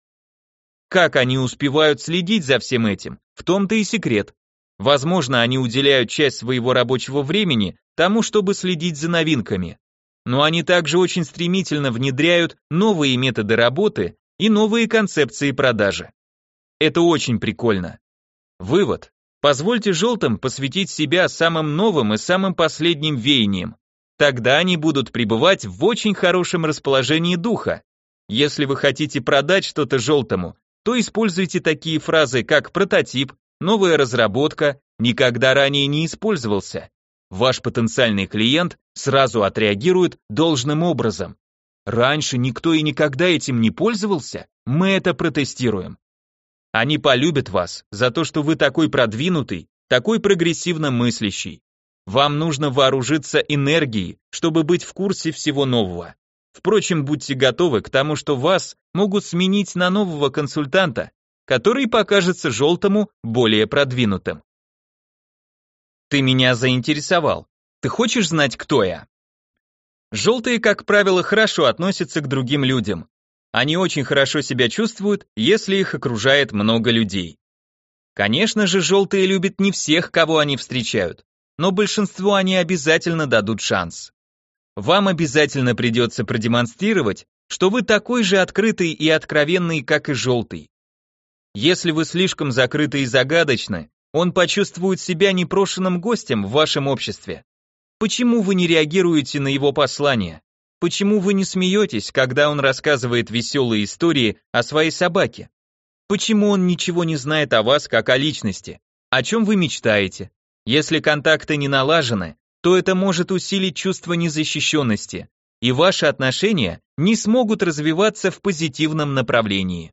Как они успевают следить за всем этим? В том-то и секрет. Возможно, они уделяют часть своего рабочего времени тому, чтобы следить за новинками. Но они также очень стремительно внедряют новые методы работы и новые концепции продажи. Это очень прикольно. Вывод. Позвольте желтым посвятить себя самым новым и самым последним веяниям. Тогда они будут пребывать в очень хорошем расположении духа. Если вы хотите продать что-то желтому, то используйте такие фразы, как прототип, новая разработка, никогда ранее не использовался. Ваш потенциальный клиент сразу отреагирует должным образом. Раньше никто и никогда этим не пользовался, мы это протестируем. Они полюбят вас за то, что вы такой продвинутый, такой прогрессивно мыслящий. Вам нужно вооружиться энергией, чтобы быть в курсе всего нового. Впрочем, будьте готовы к тому, что вас могут сменить на нового консультанта, который покажется желтому более продвинутым. Ты меня заинтересовал. Ты хочешь знать, кто я? Желтые, как правило, хорошо относятся к другим людям. Они очень хорошо себя чувствуют, если их окружает много людей. Конечно же, желтые любят не всех, кого они встречают, но большинству они обязательно дадут шанс. Вам обязательно придется продемонстрировать, что вы такой же открытый и откровенный, как и желтый. Если вы слишком закрыты и загадочны, он почувствует себя непрошенным гостем в вашем обществе. Почему вы не реагируете на его послание? Почему вы не смеетесь, когда он рассказывает веселые истории о своей собаке? Почему он ничего не знает о вас как о личности? О чем вы мечтаете? Если контакты не налажены, то это может усилить чувство незащищенности, и ваши отношения не смогут развиваться в позитивном направлении.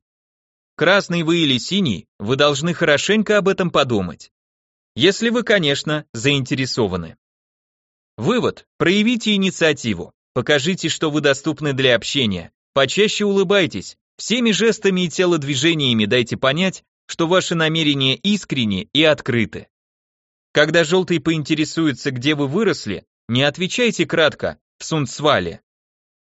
Красный вы или синий, вы должны хорошенько об этом подумать. Если вы, конечно, заинтересованы. Вывод. Проявите инициативу. Покажите, что вы доступны для общения. Почаще улыбайтесь. Всеми жестами и телодвижениями дайте понять, что ваши намерения искренни и открыты. Когда желтый поинтересуется, где вы выросли, не отвечайте кратко «в Сундсвале».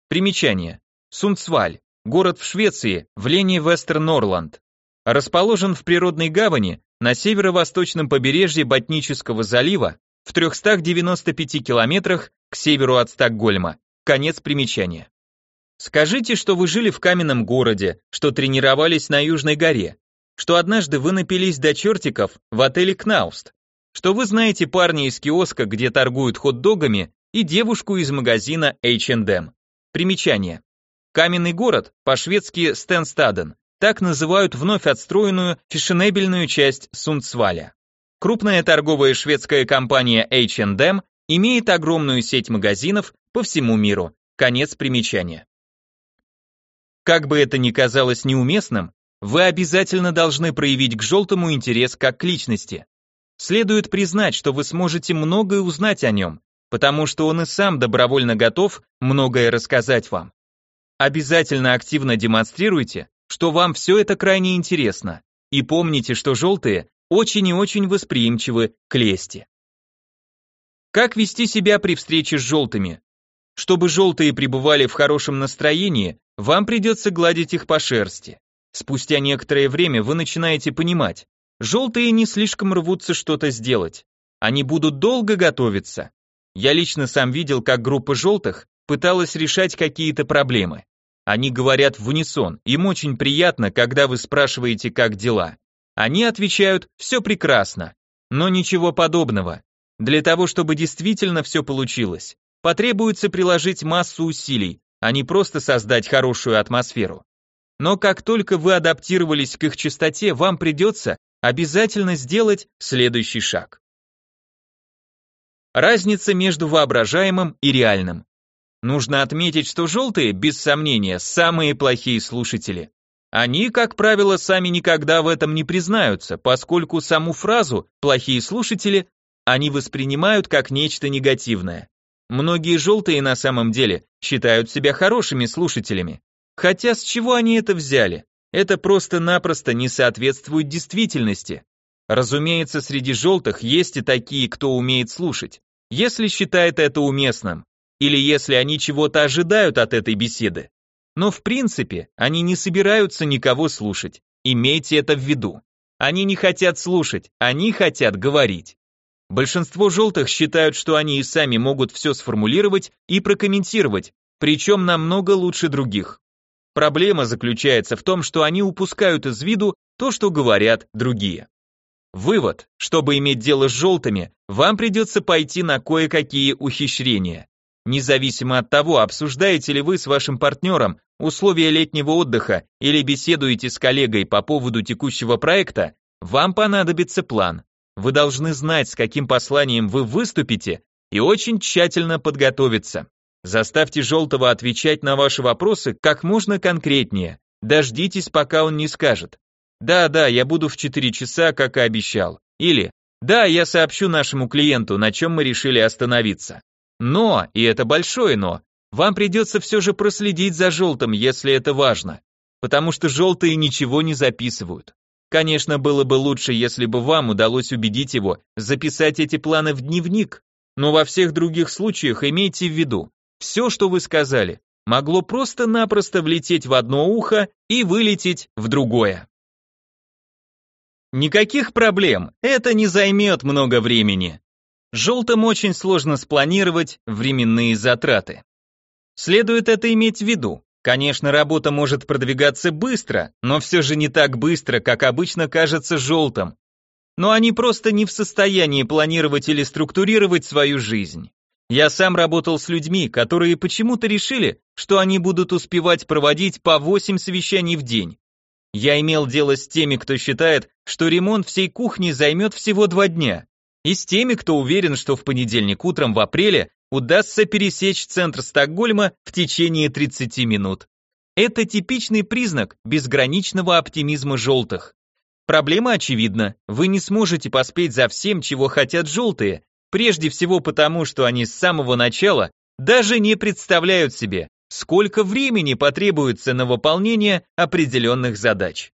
Примечание. Сундсваль – город в Швеции, в Лене Вестерн-Норланд. Расположен в природной гавани на северо-восточном побережье Ботнического залива в 395 километрах к северу от Стокгольма. Конец примечания. Скажите, что вы жили в каменном городе, что тренировались на Южной горе, что однажды вы напились до чертиков в отеле Кнауст, что вы знаете парня из киоска, где торгуют хот-догами, и девушку из магазина H&M. Примечание. Каменный город, по-шведски Стенстаден, так называют вновь отстроенную фешенебельную часть Сундсваля. Крупная торговая шведская компания H&M имеет огромную сеть магазинов по всему миру. Конец примечания. Как бы это ни казалось неуместным, вы обязательно должны проявить к желтому интерес как к личности. Следует признать, что вы сможете многое узнать о нем, потому что он и сам добровольно готов многое рассказать вам. Обязательно активно демонстрируйте, что вам все это крайне интересно, и помните, что желтые очень и очень восприимчивы к лести. Как вести себя при встрече с желтыми? Чтобы желтые пребывали в хорошем настроении, вам придется гладить их по шерсти. Спустя некоторое время вы начинаете понимать, желтые не слишком рвутся что-то сделать. Они будут долго готовиться. Я лично сам видел, как группа желтых пыталась решать какие-то проблемы. Они говорят в унисон, им очень приятно, когда вы спрашиваете, как дела. Они отвечают «все прекрасно». Но ничего подобного. Для того, чтобы действительно все получилось, потребуется приложить массу усилий, а не просто создать хорошую атмосферу. Но как только вы адаптировались к их частоте, вам придется обязательно сделать следующий шаг. Разница между воображаемым и реальным. Нужно отметить, что желтые, без сомнения, самые плохие слушатели. Они, как правило, сами никогда в этом не признаются, поскольку саму фразу «плохие слушатели» они воспринимают как нечто негативное. Многие желтые на самом деле считают себя хорошими слушателями. Хотя с чего они это взяли? Это просто-напросто не соответствует действительности. Разумеется, среди желтых есть и такие, кто умеет слушать, если считает это уместным, или если они чего-то ожидают от этой беседы. Но в принципе, они не собираются никого слушать, имейте это в виду. Они не хотят слушать, они хотят говорить. Большинство желтых считают, что они и сами могут все сформулировать и прокомментировать, причем намного лучше других. Проблема заключается в том, что они упускают из виду то, что говорят другие. Вывод, чтобы иметь дело с желтыми, вам придется пойти на кое-какие ухищрения. Независимо от того, обсуждаете ли вы с вашим партнером условия летнего отдыха или беседуете с коллегой по поводу текущего проекта, вам понадобится план. Вы должны знать, с каким посланием вы выступите, и очень тщательно подготовиться. Заставьте желтого отвечать на ваши вопросы как можно конкретнее. Дождитесь, пока он не скажет. Да, да, я буду в 4 часа, как и обещал. Или да, я сообщу нашему клиенту, на чем мы решили остановиться. Но, и это большое но, вам придется все же проследить за желтым, если это важно. Потому что желтые ничего не записывают. Конечно, было бы лучше, если бы вам удалось убедить его записать эти планы в дневник, но во всех других случаях имейте в виду, все, что вы сказали, могло просто-напросто влететь в одно ухо и вылететь в другое. Никаких проблем, это не займет много времени. Желтым очень сложно спланировать временные затраты. Следует это иметь в виду. Конечно, работа может продвигаться быстро, но все же не так быстро, как обычно кажется желтым. Но они просто не в состоянии планировать или структурировать свою жизнь. Я сам работал с людьми, которые почему-то решили, что они будут успевать проводить по 8 совещаний в день. Я имел дело с теми, кто считает, что ремонт всей кухни займет всего два дня, и с теми, кто уверен, что в понедельник утром в апреле удастся пересечь центр Стокгольма в течение 30 минут. Это типичный признак безграничного оптимизма желтых. Проблема очевидна, вы не сможете поспеть за всем, чего хотят желтые, прежде всего потому, что они с самого начала даже не представляют себе, сколько времени потребуется на выполнение определенных задач.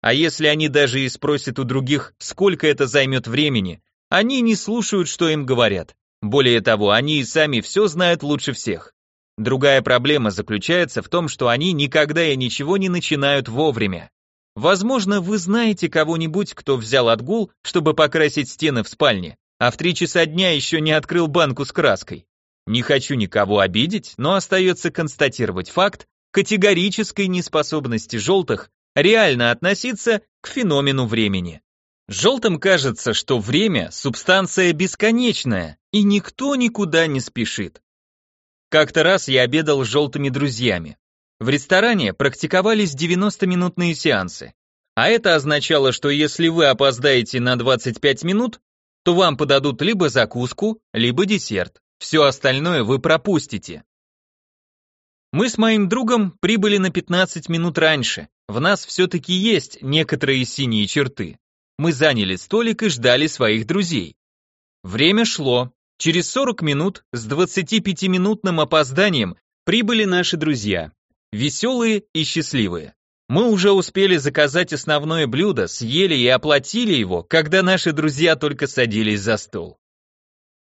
А если они даже и спросят у других, сколько это займет времени, они не слушают, что им говорят. Более того, они и сами все знают лучше всех. Другая проблема заключается в том, что они никогда и ничего не начинают вовремя. Возможно, вы знаете кого-нибудь, кто взял отгул, чтобы покрасить стены в спальне, а в три часа дня еще не открыл банку с краской. Не хочу никого обидеть, но остается констатировать факт категорической неспособности желтых реально относиться к феномену времени. Желтым кажется, что время – субстанция бесконечная, и никто никуда не спешит. Как-то раз я обедал с желтыми друзьями. В ресторане практиковались 90-минутные сеансы. А это означало, что если вы опоздаете на 25 минут, то вам подадут либо закуску, либо десерт. Все остальное вы пропустите. Мы с моим другом прибыли на 15 минут раньше. В нас все-таки есть некоторые синие черты мы заняли столик и ждали своих друзей. Время шло. Через 40 минут с 25-минутным опозданием прибыли наши друзья. Веселые и счастливые. Мы уже успели заказать основное блюдо, съели и оплатили его, когда наши друзья только садились за стол.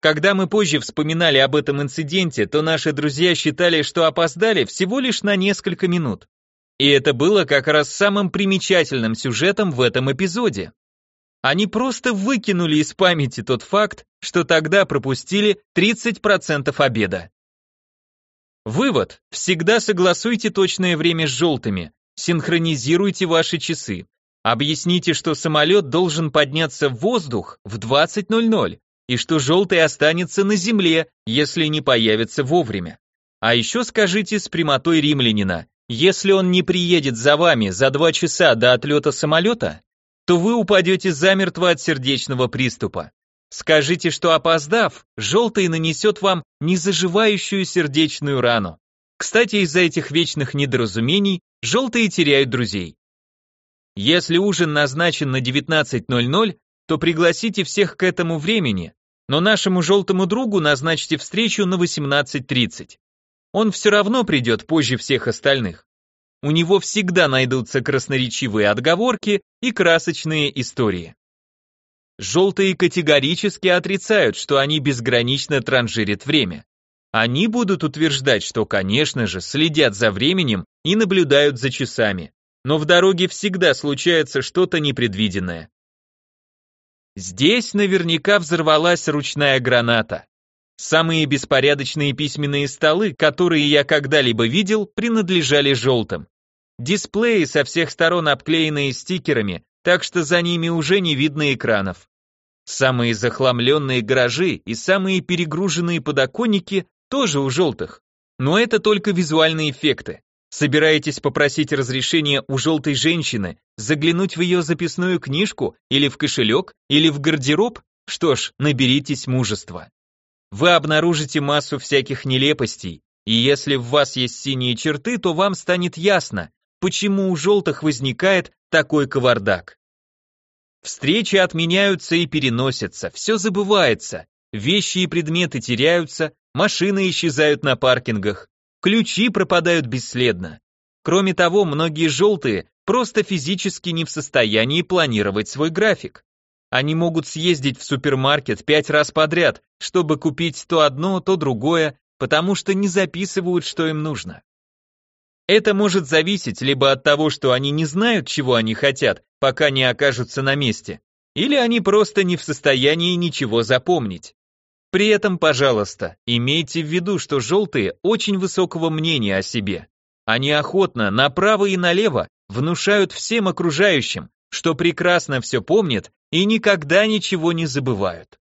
Когда мы позже вспоминали об этом инциденте, то наши друзья считали, что опоздали всего лишь на несколько минут. И это было как раз самым примечательным сюжетом в этом эпизоде. Они просто выкинули из памяти тот факт, что тогда пропустили 30% обеда. Вывод. Всегда согласуйте точное время с желтыми, синхронизируйте ваши часы. Объясните, что самолет должен подняться в воздух в 20.00 и что желтый останется на земле, если не появится вовремя. А еще скажите с прямотой римлянина, если он не приедет за вами за два часа до отлета самолета, то вы упадете замертво от сердечного приступа. Скажите, что опоздав, желтый нанесет вам незаживающую сердечную рану. Кстати, из-за этих вечных недоразумений желтые теряют друзей. Если ужин назначен на 19.00, то пригласите всех к этому времени, но нашему желтому другу назначьте встречу на 18.30. Он все равно придет позже всех остальных. У него всегда найдутся красноречивые отговорки и красочные истории. Желтые категорически отрицают, что они безгранично транжирят время. Они будут утверждать, что, конечно же, следят за временем и наблюдают за часами. Но в дороге всегда случается что-то непредвиденное. Здесь наверняка взорвалась ручная граната. Самые беспорядочные письменные столы, которые я когда-либо видел, принадлежали желтым. Дисплеи со всех сторон обклеенные стикерами, так что за ними уже не видно экранов. Самые захламленные гаражи и самые перегруженные подоконники тоже у желтых. Но это только визуальные эффекты. Собираетесь попросить разрешения у желтой женщины заглянуть в ее записную книжку или в кошелек, или в гардероб? Что ж, наберитесь мужества вы обнаружите массу всяких нелепостей, и если в вас есть синие черты, то вам станет ясно, почему у желтых возникает такой кавардак. Встречи отменяются и переносятся, все забывается, вещи и предметы теряются, машины исчезают на паркингах, ключи пропадают бесследно. Кроме того, многие желтые просто физически не в состоянии планировать свой график. Они могут съездить в супермаркет пять раз подряд, чтобы купить то одно, то другое, потому что не записывают, что им нужно. Это может зависеть либо от того, что они не знают, чего они хотят, пока не окажутся на месте, или они просто не в состоянии ничего запомнить. При этом, пожалуйста, имейте в виду, что желтые очень высокого мнения о себе. Они охотно направо и налево внушают всем окружающим, что прекрасно все помнят и никогда ничего не забывают.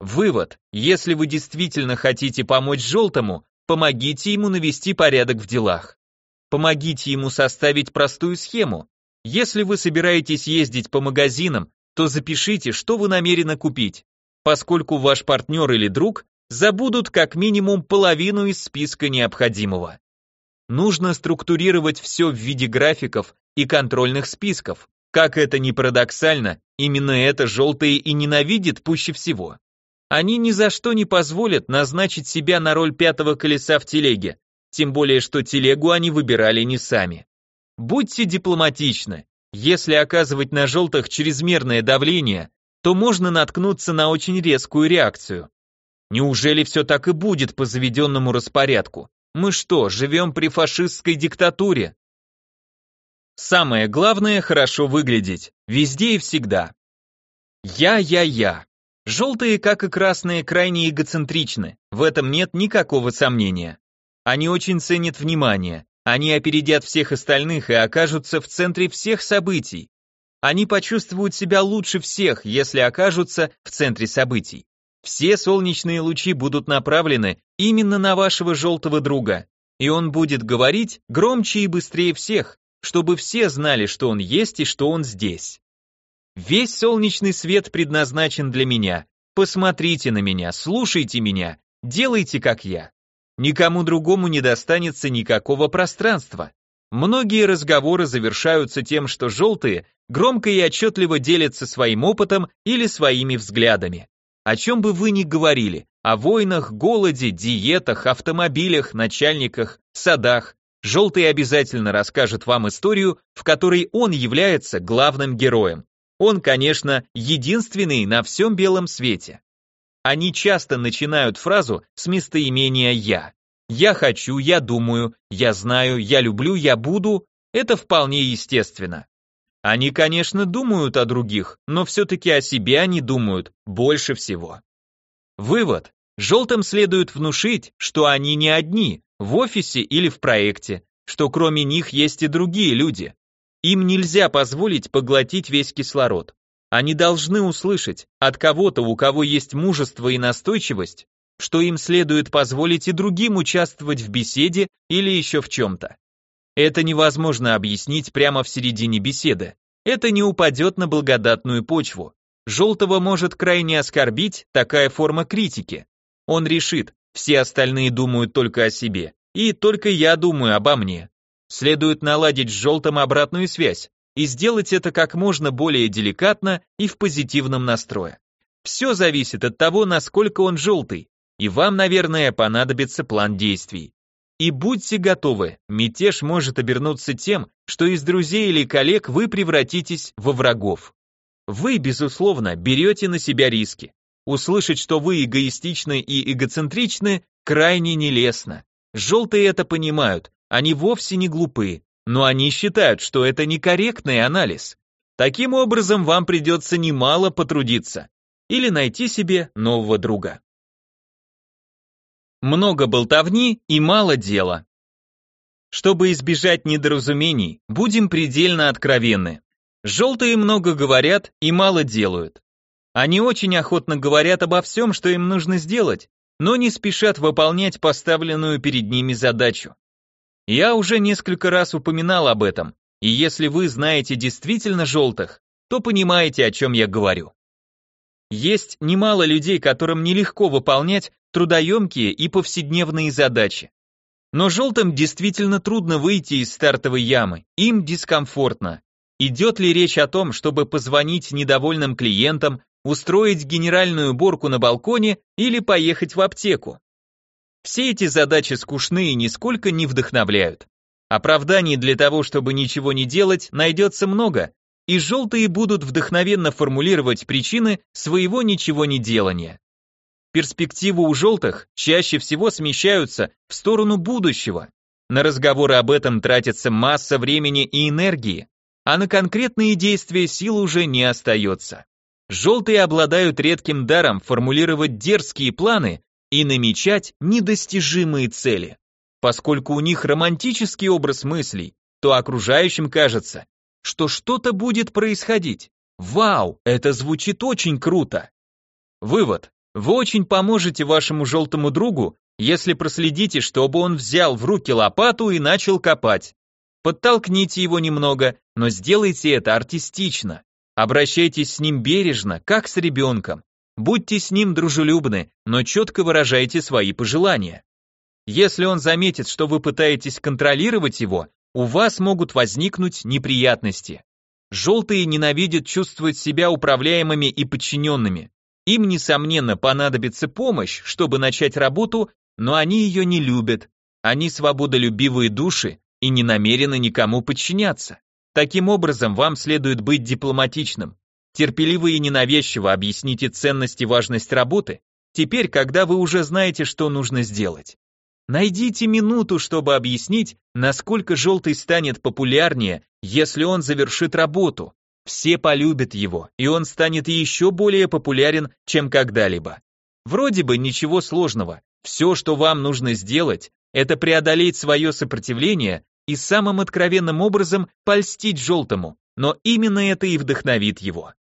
Вывод. Если вы действительно хотите помочь желтому, помогите ему навести порядок в делах. Помогите ему составить простую схему. Если вы собираетесь ездить по магазинам, то запишите, что вы намерены купить, поскольку ваш партнер или друг забудут как минимум половину из списка необходимого. Нужно структурировать все в виде графиков и контрольных списков. Как это ни парадоксально, именно это желтые и ненавидят пуще всего. Они ни за что не позволят назначить себя на роль пятого колеса в телеге, тем более что телегу они выбирали не сами. Будьте дипломатичны. Если оказывать на желтых чрезмерное давление, то можно наткнуться на очень резкую реакцию. Неужели все так и будет по заведенному распорядку? Мы что, живем при фашистской диктатуре? Самое главное – хорошо выглядеть, везде и всегда. Я-я-я. Желтые, как и красные, крайне эгоцентричны, в этом нет никакого сомнения. Они очень ценят внимание, они опередят всех остальных и окажутся в центре всех событий. Они почувствуют себя лучше всех, если окажутся в центре событий. Все солнечные лучи будут направлены именно на вашего желтого друга, и он будет говорить громче и быстрее всех, чтобы все знали, что он есть и что он здесь. Весь солнечный свет предназначен для меня. Посмотрите на меня, слушайте меня, делайте как я. Никому другому не достанется никакого пространства. Многие разговоры завершаются тем, что желтые громко и отчетливо делятся своим опытом или своими взглядами. О чем бы вы ни говорили, о войнах, голоде, диетах, автомобилях, начальниках, садах, Желтый обязательно расскажет вам историю, в которой он является главным героем. Он, конечно, единственный на всем белом свете. Они часто начинают фразу с местоимения «я». «Я хочу», «я думаю», «я знаю», «я люблю», «я буду» — это вполне естественно. Они, конечно, думают о других, но все-таки о себе они думают больше всего. Вывод. Желтым следует внушить, что они не одни, в офисе или в проекте, что кроме них есть и другие люди. Им нельзя позволить поглотить весь кислород. Они должны услышать от кого-то, у кого есть мужество и настойчивость, что им следует позволить и другим участвовать в беседе или еще в чем-то. Это невозможно объяснить прямо в середине беседы. Это не упадет на благодатную почву. Желтого может крайне оскорбить такая форма критики. Он решит, все остальные думают только о себе, и только я думаю обо мне. Следует наладить с желтым обратную связь и сделать это как можно более деликатно и в позитивном настрое. Все зависит от того, насколько он желтый, и вам, наверное, понадобится план действий. И будьте готовы, мятеж может обернуться тем, что из друзей или коллег вы превратитесь во врагов. Вы, безусловно, берете на себя риски. Услышать, что вы эгоистичны и эгоцентричны, крайне нелестно. Желтые это понимают, они вовсе не глупы, но они считают, что это некорректный анализ. Таким образом, вам придется немало потрудиться или найти себе нового друга. Много болтовни и мало дела. Чтобы избежать недоразумений, будем предельно откровенны. Желтые много говорят и мало делают. Они очень охотно говорят обо всем, что им нужно сделать, но не спешат выполнять поставленную перед ними задачу. Я уже несколько раз упоминал об этом, и если вы знаете действительно желтых, то понимаете, о чем я говорю. Есть немало людей, которым нелегко выполнять трудоемкие и повседневные задачи. Но желтым действительно трудно выйти из стартовой ямы, им дискомфортно. Идет ли речь о том, чтобы позвонить недовольным клиентам, устроить генеральную уборку на балконе или поехать в аптеку? Все эти задачи скучны и нисколько не вдохновляют. Оправданий для того, чтобы ничего не делать, найдется много, и желтые будут вдохновенно формулировать причины своего ничего не делания. Перспективы у желтых чаще всего смещаются в сторону будущего. На разговоры об этом тратится масса времени и энергии, а на конкретные действия сил уже не остается. Желтые обладают редким даром формулировать дерзкие планы и намечать недостижимые цели. Поскольку у них романтический образ мыслей, то окружающим кажется, что что-то будет происходить. Вау, это звучит очень круто. Вывод. Вы очень поможете вашему желтому другу, если проследите, чтобы он взял в руки лопату и начал копать. Подтолкните его немного, но сделайте это артистично. Обращайтесь с ним бережно, как с ребенком. Будьте с ним дружелюбны, но четко выражайте свои пожелания. Если он заметит, что вы пытаетесь контролировать его, у вас могут возникнуть неприятности. Желтые ненавидят чувствовать себя управляемыми и подчиненными. Им, несомненно, понадобится помощь, чтобы начать работу, но они ее не любят. Они свободолюбивые души и не намерены никому подчиняться. Таким образом, вам следует быть дипломатичным. Терпеливо и ненавязчиво объясните ценность и важность работы, теперь, когда вы уже знаете, что нужно сделать. Найдите минуту, чтобы объяснить, насколько желтый станет популярнее, если он завершит работу. Все полюбят его, и он станет еще более популярен, чем когда-либо. Вроде бы ничего сложного. Все, что вам нужно сделать, это преодолеть свое сопротивление и самым откровенным образом польстить желтому, но именно это и вдохновит его.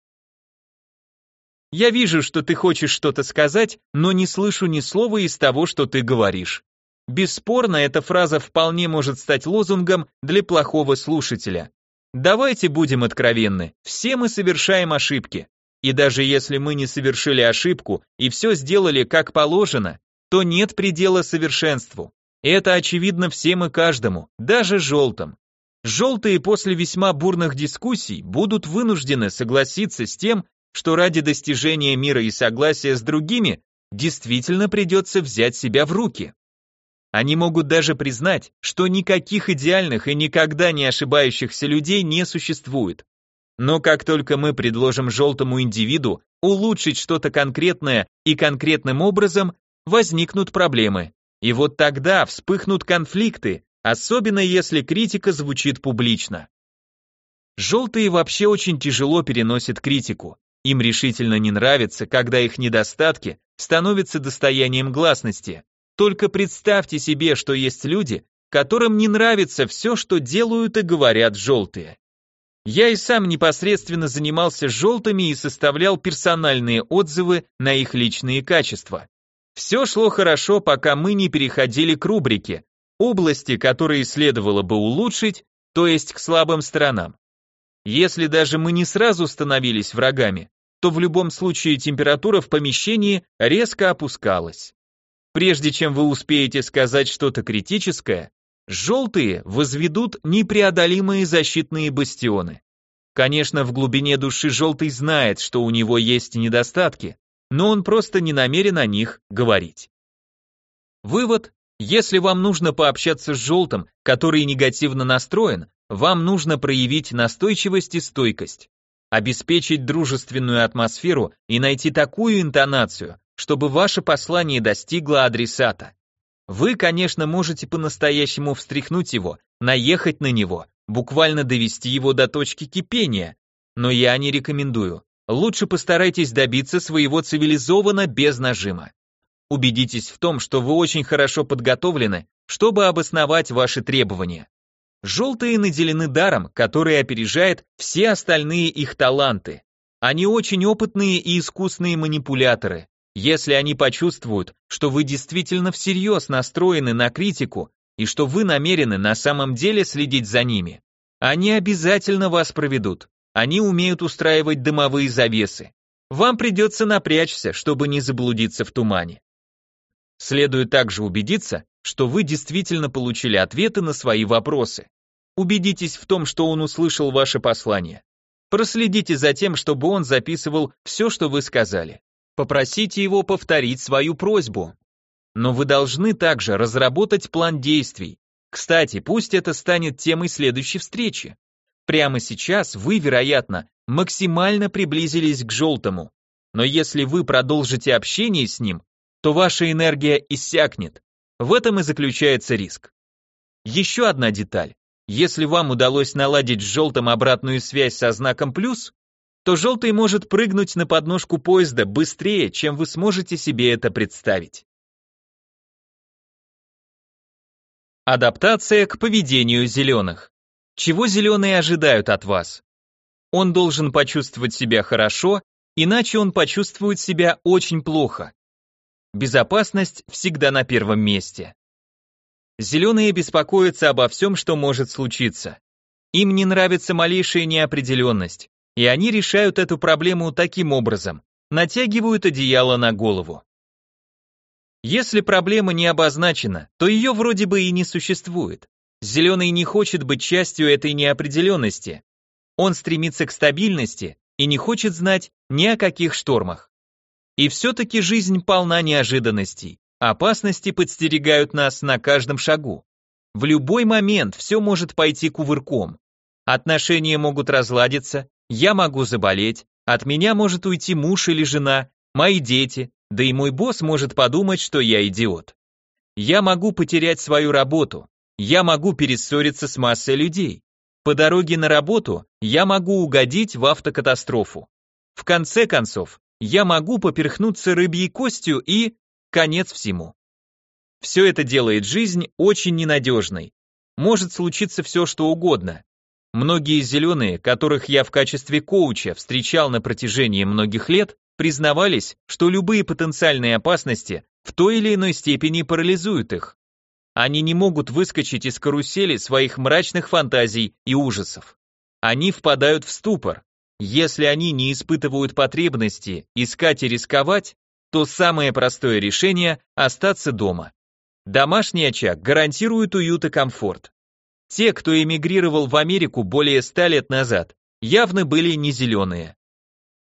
Я вижу, что ты хочешь что-то сказать, но не слышу ни слова из того, что ты говоришь. Бесспорно, эта фраза вполне может стать лозунгом для плохого слушателя. Давайте будем откровенны, все мы совершаем ошибки. И даже если мы не совершили ошибку и все сделали как положено, то нет предела совершенству. Это очевидно всем и каждому, даже желтым. Желтые после весьма бурных дискуссий будут вынуждены согласиться с тем, что ради достижения мира и согласия с другими действительно придется взять себя в руки. Они могут даже признать, что никаких идеальных и никогда не ошибающихся людей не существует. Но как только мы предложим желтому индивиду улучшить что-то конкретное и конкретным образом, возникнут проблемы. И вот тогда вспыхнут конфликты, особенно если критика звучит публично. Желтые вообще очень тяжело переносят критику. Им решительно не нравится, когда их недостатки становятся достоянием гласности. Только представьте себе, что есть люди, которым не нравится все, что делают и говорят желтые. Я и сам непосредственно занимался желтыми и составлял персональные отзывы на их личные качества. Все шло хорошо, пока мы не переходили к рубрике области, которые следовало бы улучшить, то есть к слабым сторонам. Если даже мы не сразу становились врагами, то в любом случае температура в помещении резко опускалась. Прежде чем вы успеете сказать что-то критическое, желтые возведут непреодолимые защитные бастионы. Конечно, в глубине души желтый знает, что у него есть недостатки, но он просто не намерен о них говорить. Вывод. Если вам нужно пообщаться с желтым, который негативно настроен, вам нужно проявить настойчивость и стойкость, обеспечить дружественную атмосферу и найти такую интонацию, чтобы ваше послание достигло адресата. Вы, конечно, можете по-настоящему встряхнуть его, наехать на него, буквально довести его до точки кипения, но я не рекомендую. Лучше постарайтесь добиться своего цивилизованно без нажима. Убедитесь в том, что вы очень хорошо подготовлены, чтобы обосновать ваши требования. Желтые наделены даром, который опережает все остальные их таланты. Они очень опытные и искусные манипуляторы. Если они почувствуют, что вы действительно всерьез настроены на критику и что вы намерены на самом деле следить за ними, они обязательно вас проведут. Они умеют устраивать дымовые завесы. Вам придется напрячься, чтобы не заблудиться в тумане. Следует также убедиться, что вы действительно получили ответы на свои вопросы. Убедитесь в том, что он услышал ваше послание. Проследите за тем, чтобы он записывал все, что вы сказали. Попросите его повторить свою просьбу. Но вы должны также разработать план действий. Кстати, пусть это станет темой следующей встречи. Прямо сейчас вы, вероятно, максимально приблизились к желтому. Но если вы продолжите общение с ним, то ваша энергия иссякнет. В этом и заключается риск. Еще одна деталь. Если вам удалось наладить с желтым обратную связь со знаком плюс, то желтый может прыгнуть на подножку поезда быстрее, чем вы сможете себе это представить. Адаптация к поведению зеленых. Чего зеленые ожидают от вас? Он должен почувствовать себя хорошо, иначе он почувствует себя очень плохо. Безопасность всегда на первом месте. Зеленые беспокоятся обо всем, что может случиться. Им не нравится малейшая неопределенность, и они решают эту проблему таким образом, натягивают одеяло на голову. Если проблема не обозначена, то ее вроде бы и не существует. Зеленый не хочет быть частью этой неопределенности. Он стремится к стабильности и не хочет знать ни о каких штормах. И все-таки жизнь полна неожиданностей. Опасности подстерегают нас на каждом шагу. В любой момент все может пойти кувырком. Отношения могут разладиться, я могу заболеть, от меня может уйти муж или жена, мои дети, да и мой босс может подумать, что я идиот. Я могу потерять свою работу, я могу перессориться с массой людей. По дороге на работу я могу угодить в автокатастрофу. В конце концов, я могу поперхнуться рыбьей костью и... конец всему. Все это делает жизнь очень ненадежной. Может случиться все, что угодно. Многие зеленые, которых я в качестве коуча встречал на протяжении многих лет, признавались, что любые потенциальные опасности в той или иной степени парализуют их. Они не могут выскочить из карусели своих мрачных фантазий и ужасов. Они впадают в ступор. Если они не испытывают потребности искать и рисковать, то самое простое решение – остаться дома. Домашний очаг гарантирует уют и комфорт. Те, кто эмигрировал в Америку более ста лет назад, явно были не зеленые.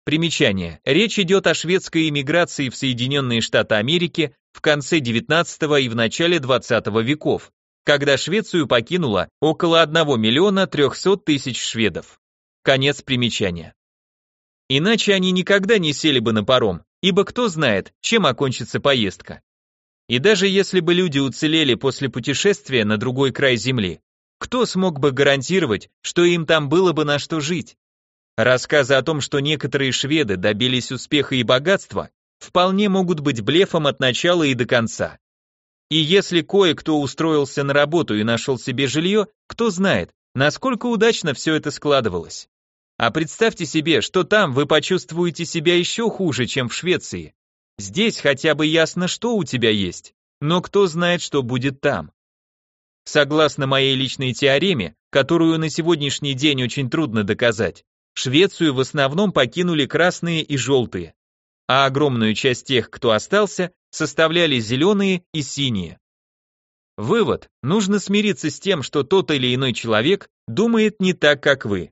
Примечание. Речь идет о шведской эмиграции в Соединенные Штаты Америки в конце XIX и в начале XX веков, когда Швецию покинуло около 1 миллиона 300 тысяч шведов. Конец примечания. Иначе они никогда не сели бы на паром, ибо кто знает, чем окончится поездка. И даже если бы люди уцелели после путешествия на другой край Земли, кто смог бы гарантировать, что им там было бы на что жить? Рассказы о том, что некоторые шведы добились успеха и богатства, вполне могут быть блефом от начала и до конца. И если кое-кто устроился на работу и нашел себе жилье, кто знает, насколько удачно все это складывалось. А представьте себе, что там вы почувствуете себя еще хуже, чем в Швеции. Здесь хотя бы ясно, что у тебя есть, но кто знает, что будет там. Согласно моей личной теореме, которую на сегодняшний день очень трудно доказать, Швецию в основном покинули красные и желтые, а огромную часть тех, кто остался, составляли зеленые и синие. Вывод. Нужно смириться с тем, что тот или иной человек думает не так, как вы.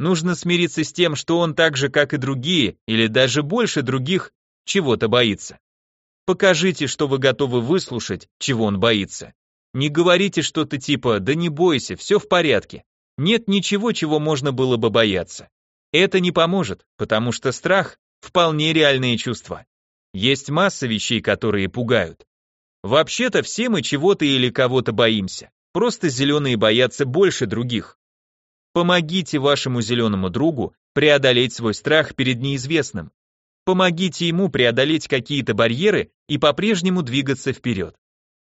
Нужно смириться с тем, что он так же, как и другие, или даже больше других, чего-то боится. Покажите, что вы готовы выслушать, чего он боится. Не говорите что-то типа «да не бойся, все в порядке». Нет ничего, чего можно было бы бояться. Это не поможет, потому что страх – вполне реальные чувства. Есть масса вещей, которые пугают. Вообще-то все мы чего-то или кого-то боимся. Просто зеленые боятся больше других. Помогите вашему зеленому другу преодолеть свой страх перед неизвестным. Помогите ему преодолеть какие-то барьеры и по-прежнему двигаться вперед.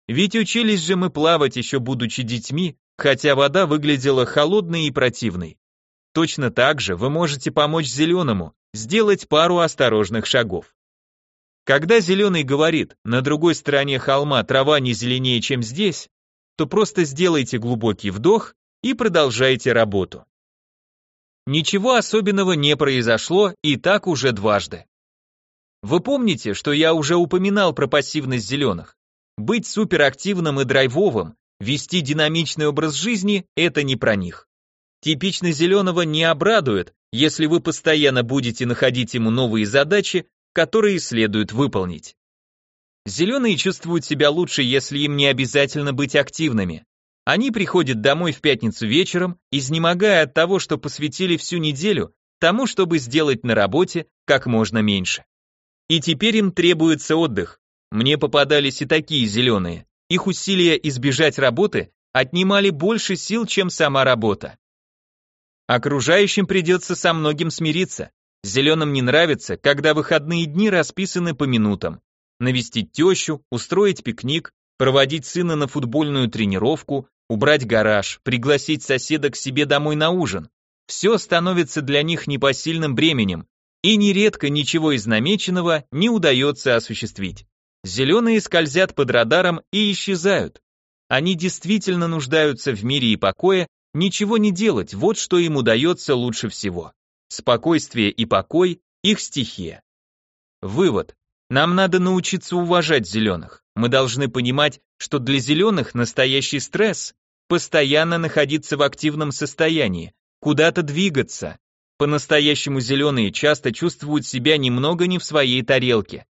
Ведь учились же мы плавать еще будучи детьми, хотя вода выглядела холодной и противной. Точно так же вы можете помочь зеленому сделать пару осторожных шагов. Когда зеленый говорит, на другой стороне холма трава не зеленее, чем здесь, то просто сделайте глубокий вдох и продолжайте работу. Ничего особенного не произошло и так уже дважды. Вы помните, что я уже упоминал про пассивность зеленых? Быть суперактивным и драйвовым, вести динамичный образ жизни – это не про них. Типично зеленого не обрадует, если вы постоянно будете находить ему новые задачи, которые следует выполнить. Зеленые чувствуют себя лучше, если им не обязательно быть активными. Они приходят домой в пятницу вечером, изнемогая от того, что посвятили всю неделю тому, чтобы сделать на работе как можно меньше. И теперь им требуется отдых. Мне попадались и такие зеленые. Их усилия избежать работы отнимали больше сил, чем сама работа. Окружающим придется со многим смириться. Зеленым не нравится, когда выходные дни расписаны по минутам. Навестить тещу, устроить пикник, проводить сына на футбольную тренировку, убрать гараж, пригласить соседа к себе домой на ужин. Все становится для них непосильным бременем, и нередко ничего из намеченного не удается осуществить. Зеленые скользят под радаром и исчезают. Они действительно нуждаются в мире и покое, Ничего не делать, вот что им удается лучше всего. Спокойствие и покой – их стихия. Вывод. Нам надо научиться уважать зеленых. Мы должны понимать, что для зеленых настоящий стресс – постоянно находиться в активном состоянии, куда-то двигаться. По-настоящему зеленые часто чувствуют себя немного не в своей тарелке.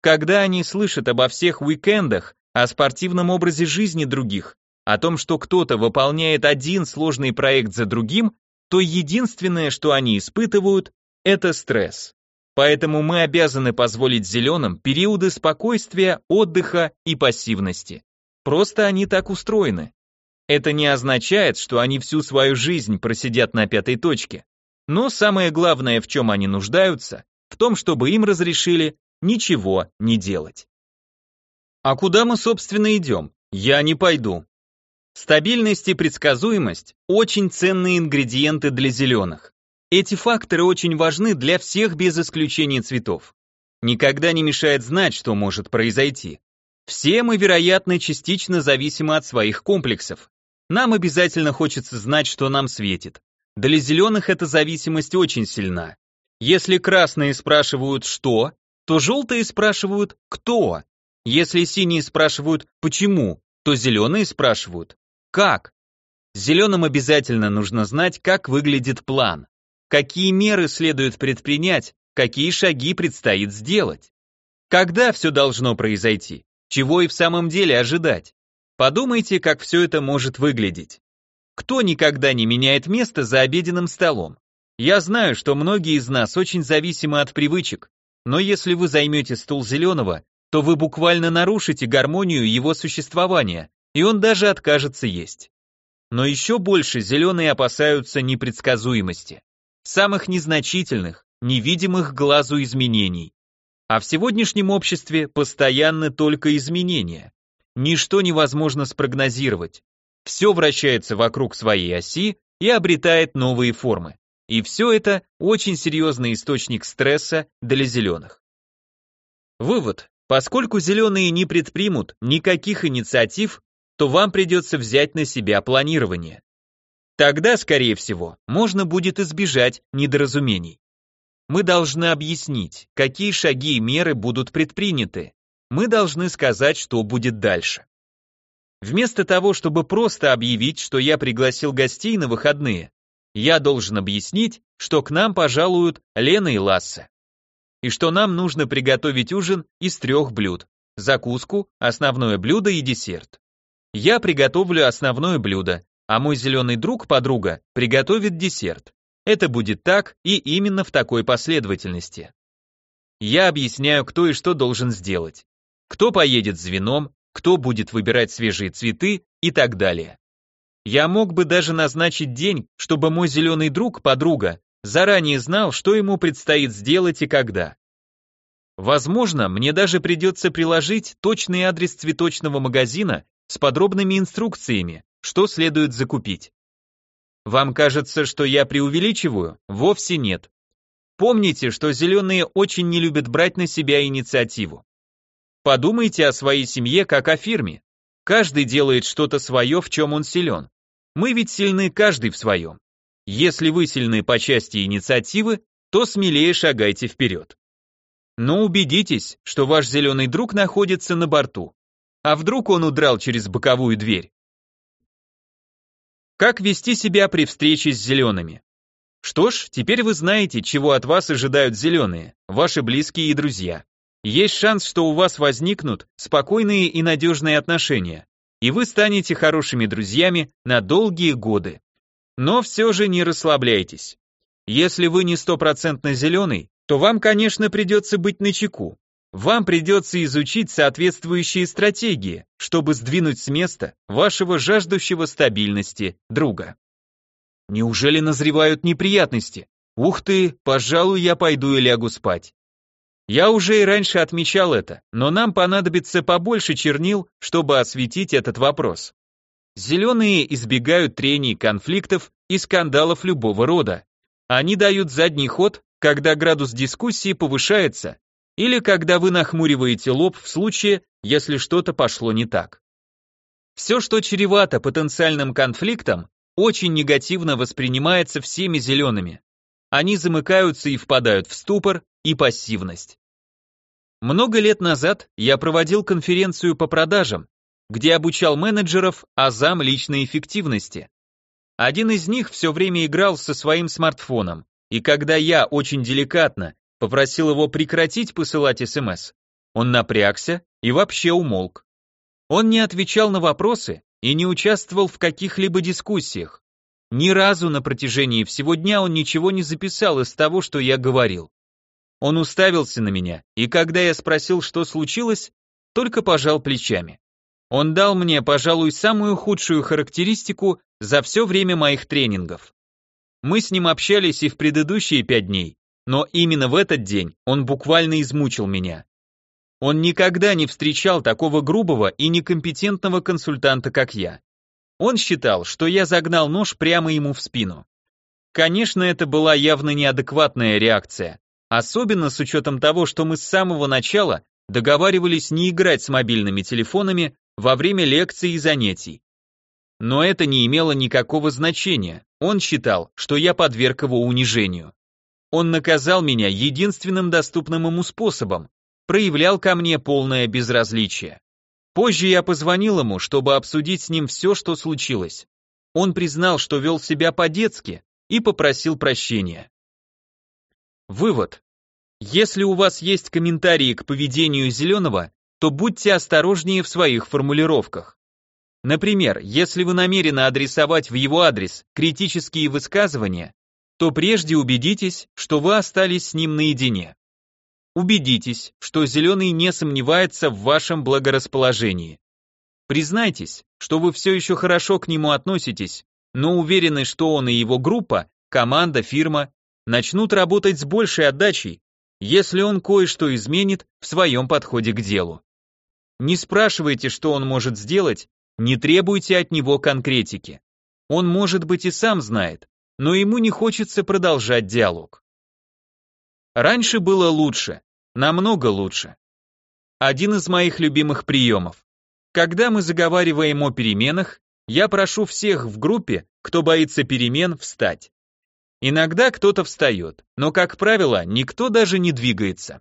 Когда они слышат обо всех уикендах, о спортивном образе жизни других, о том, что кто-то выполняет один сложный проект за другим, то единственное, что они испытывают, это стресс. Поэтому мы обязаны позволить зеленым периоды спокойствия, отдыха и пассивности. Просто они так устроены. Это не означает, что они всю свою жизнь просидят на пятой точке. Но самое главное, в чем они нуждаются, в том, чтобы им разрешили ничего не делать. А куда мы, собственно, идем? Я не пойду. Стабильность и предсказуемость – очень ценные ингредиенты для зеленых. Эти факторы очень важны для всех без исключения цветов. Никогда не мешает знать, что может произойти. Все мы, вероятно, частично зависимы от своих комплексов. Нам обязательно хочется знать, что нам светит. Для зеленых эта зависимость очень сильна. Если красные спрашивают «что», то желтые спрашивают «кто». Если синие спрашивают «почему», то зеленые спрашивают как? Зеленым обязательно нужно знать, как выглядит план, какие меры следует предпринять, какие шаги предстоит сделать. Когда все должно произойти, чего и в самом деле ожидать. Подумайте, как все это может выглядеть. Кто никогда не меняет место за обеденным столом? Я знаю, что многие из нас очень зависимы от привычек, но если вы займете стул зеленого, то вы буквально нарушите гармонию его существования, и он даже откажется есть. Но еще больше зеленые опасаются непредсказуемости, самых незначительных, невидимых глазу изменений. А в сегодняшнем обществе постоянно только изменения. Ничто невозможно спрогнозировать. Все вращается вокруг своей оси и обретает новые формы. И все это очень серьезный источник стресса для зеленых. Вывод. Поскольку зеленые не предпримут никаких инициатив, то вам придется взять на себя планирование. Тогда, скорее всего, можно будет избежать недоразумений. Мы должны объяснить, какие шаги и меры будут предприняты. Мы должны сказать, что будет дальше. Вместо того, чтобы просто объявить, что я пригласил гостей на выходные, я должен объяснить, что к нам пожалуют Лена и Лассе. И что нам нужно приготовить ужин из трех блюд. Закуску, основное блюдо и десерт. Я приготовлю основное блюдо, а мой зеленый друг-подруга приготовит десерт. Это будет так и именно в такой последовательности. Я объясняю, кто и что должен сделать. Кто поедет с вином, кто будет выбирать свежие цветы и так далее. Я мог бы даже назначить день, чтобы мой зеленый друг, подруга, заранее знал, что ему предстоит сделать и когда. Возможно, мне даже придется приложить точный адрес цветочного магазина с подробными инструкциями, что следует закупить. Вам кажется, что я преувеличиваю? Вовсе нет. Помните, что зеленые очень не любят брать на себя инициативу. Подумайте о своей семье как о фирме. Каждый делает что-то свое, в чем он силен. Мы ведь сильны каждый в своем. Если вы сильны по части инициативы, то смелее шагайте вперед. Но убедитесь, что ваш зеленый друг находится на борту. А вдруг он удрал через боковую дверь? Как вести себя при встрече с зелеными? Что ж, теперь вы знаете, чего от вас ожидают зеленые, ваши близкие и друзья. Есть шанс, что у вас возникнут спокойные и надежные отношения, и вы станете хорошими друзьями на долгие годы. Но все же не расслабляйтесь. Если вы не стопроцентно зеленый, то вам, конечно, придется быть начеку, вам придется изучить соответствующие стратегии, чтобы сдвинуть с места вашего жаждущего стабильности друга. Неужели назревают неприятности? Ух ты, пожалуй, я пойду и лягу спать. Я уже и раньше отмечал это, но нам понадобится побольше чернил, чтобы осветить этот вопрос. Зеленые избегают трений, конфликтов и скандалов любого рода. Они дают задний ход, когда градус дискуссии повышается, или когда вы нахмуриваете лоб в случае, если что-то пошло не так. Все, что чревато потенциальным конфликтом, очень негативно воспринимается всеми зелеными. Они замыкаются и впадают в ступор и пассивность. Много лет назад я проводил конференцию по продажам, где обучал менеджеров азам личной эффективности. Один из них все время играл со своим смартфоном, и когда я очень деликатно попросил его прекратить посылать СМС. Он напрягся и вообще умолк. Он не отвечал на вопросы и не участвовал в каких-либо дискуссиях. Ни разу на протяжении всего дня он ничего не записал из того, что я говорил. Он уставился на меня, и когда я спросил, что случилось, только пожал плечами. Он дал мне, пожалуй, самую худшую характеристику за все время моих тренингов. Мы с ним общались и в предыдущие пять дней, но именно в этот день он буквально измучил меня. Он никогда не встречал такого грубого и некомпетентного консультанта, как я. Он считал, что я загнал нож прямо ему в спину. Конечно, это была явно неадекватная реакция, особенно с учетом того, что мы с самого начала договаривались не играть с мобильными телефонами во время лекций и занятий. Но это не имело никакого значения, он считал, что я подверг его унижению. Он наказал меня единственным доступным ему способом, проявлял ко мне полное безразличие. Позже я позвонил ему, чтобы обсудить с ним все, что случилось. Он признал, что вел себя по-детски и попросил прощения. Вывод. Если у вас есть комментарии к поведению Зеленого, то будьте осторожнее в своих формулировках. Например, если вы намерены адресовать в его адрес критические высказывания, то прежде убедитесь, что вы остались с ним наедине. Убедитесь, что зеленый не сомневается в вашем благорасположении. Признайтесь, что вы все еще хорошо к нему относитесь, но уверены, что он и его группа, команда, фирма начнут работать с большей отдачей, если он кое-что изменит в своем подходе к делу. Не спрашивайте, что он может сделать, не требуйте от него конкретики. Он, может быть, и сам знает, но ему не хочется продолжать диалог. Раньше было лучше, намного лучше. Один из моих любимых приемов. Когда мы заговариваем о переменах, я прошу всех в группе, кто боится перемен, встать. Иногда кто-то встает, но, как правило, никто даже не двигается.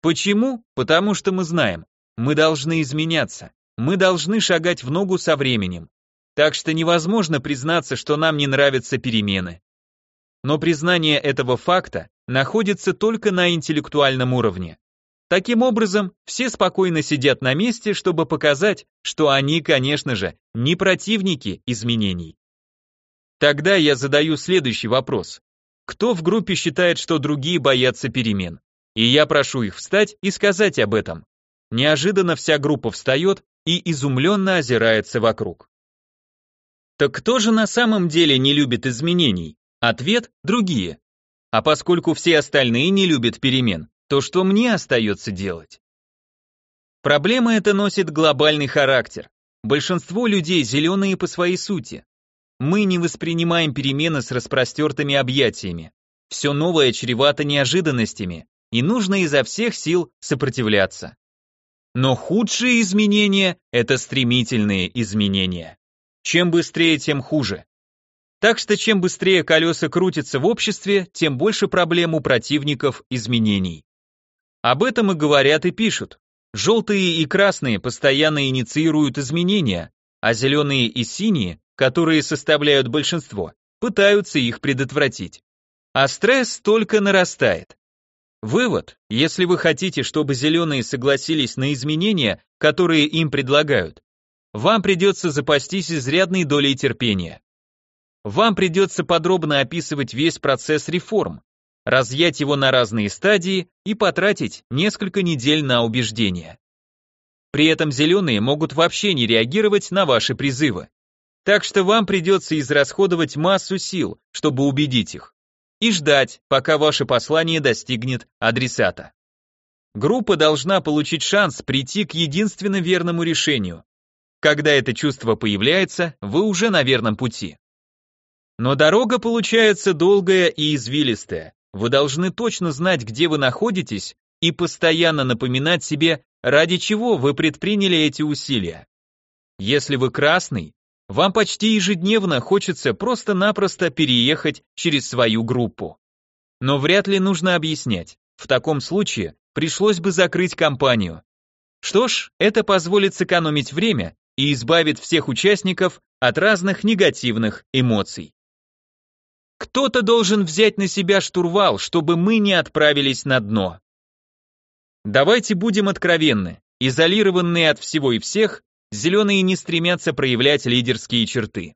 Почему? Потому что мы знаем, мы должны изменяться, мы должны шагать в ногу со временем. Так что невозможно признаться, что нам не нравятся перемены. Но признание этого факта находится только на интеллектуальном уровне. Таким образом, все спокойно сидят на месте, чтобы показать, что они, конечно же, не противники изменений. Тогда я задаю следующий вопрос. Кто в группе считает, что другие боятся перемен? И я прошу их встать и сказать об этом. Неожиданно вся группа встает и изумленно озирается вокруг. Так кто же на самом деле не любит изменений? Ответ – другие. А поскольку все остальные не любят перемен, то что мне остается делать? Проблема эта носит глобальный характер. Большинство людей зеленые по своей сути. Мы не воспринимаем перемены с распростертыми объятиями. Все новое чревато неожиданностями, и нужно изо всех сил сопротивляться. Но худшие изменения – это стремительные изменения. Чем быстрее, тем хуже. Так что чем быстрее колеса крутятся в обществе, тем больше проблем у противников изменений. Об этом и говорят и пишут. Желтые и красные постоянно инициируют изменения, а зеленые и синие которые составляют большинство, пытаются их предотвратить. А стресс только нарастает. Вывод, если вы хотите, чтобы зеленые согласились на изменения, которые им предлагают, вам придется запастись изрядной долей терпения. Вам придется подробно описывать весь процесс реформ, разъять его на разные стадии и потратить несколько недель на убеждения. При этом зеленые могут вообще не реагировать на ваши призывы. Так что вам придется израсходовать массу сил, чтобы убедить их. И ждать, пока ваше послание достигнет адресата. Группа должна получить шанс прийти к единственно верному решению. Когда это чувство появляется, вы уже на верном пути. Но дорога получается долгая и извилистая. Вы должны точно знать, где вы находитесь, и постоянно напоминать себе, ради чего вы предприняли эти усилия. Если вы красный, вам почти ежедневно хочется просто-напросто переехать через свою группу. Но вряд ли нужно объяснять. В таком случае пришлось бы закрыть компанию. Что ж, это позволит сэкономить время и избавит всех участников от разных негативных эмоций. Кто-то должен взять на себя штурвал, чтобы мы не отправились на дно. Давайте будем откровенны. Изолированные от всего и всех, зеленые не стремятся проявлять лидерские черты.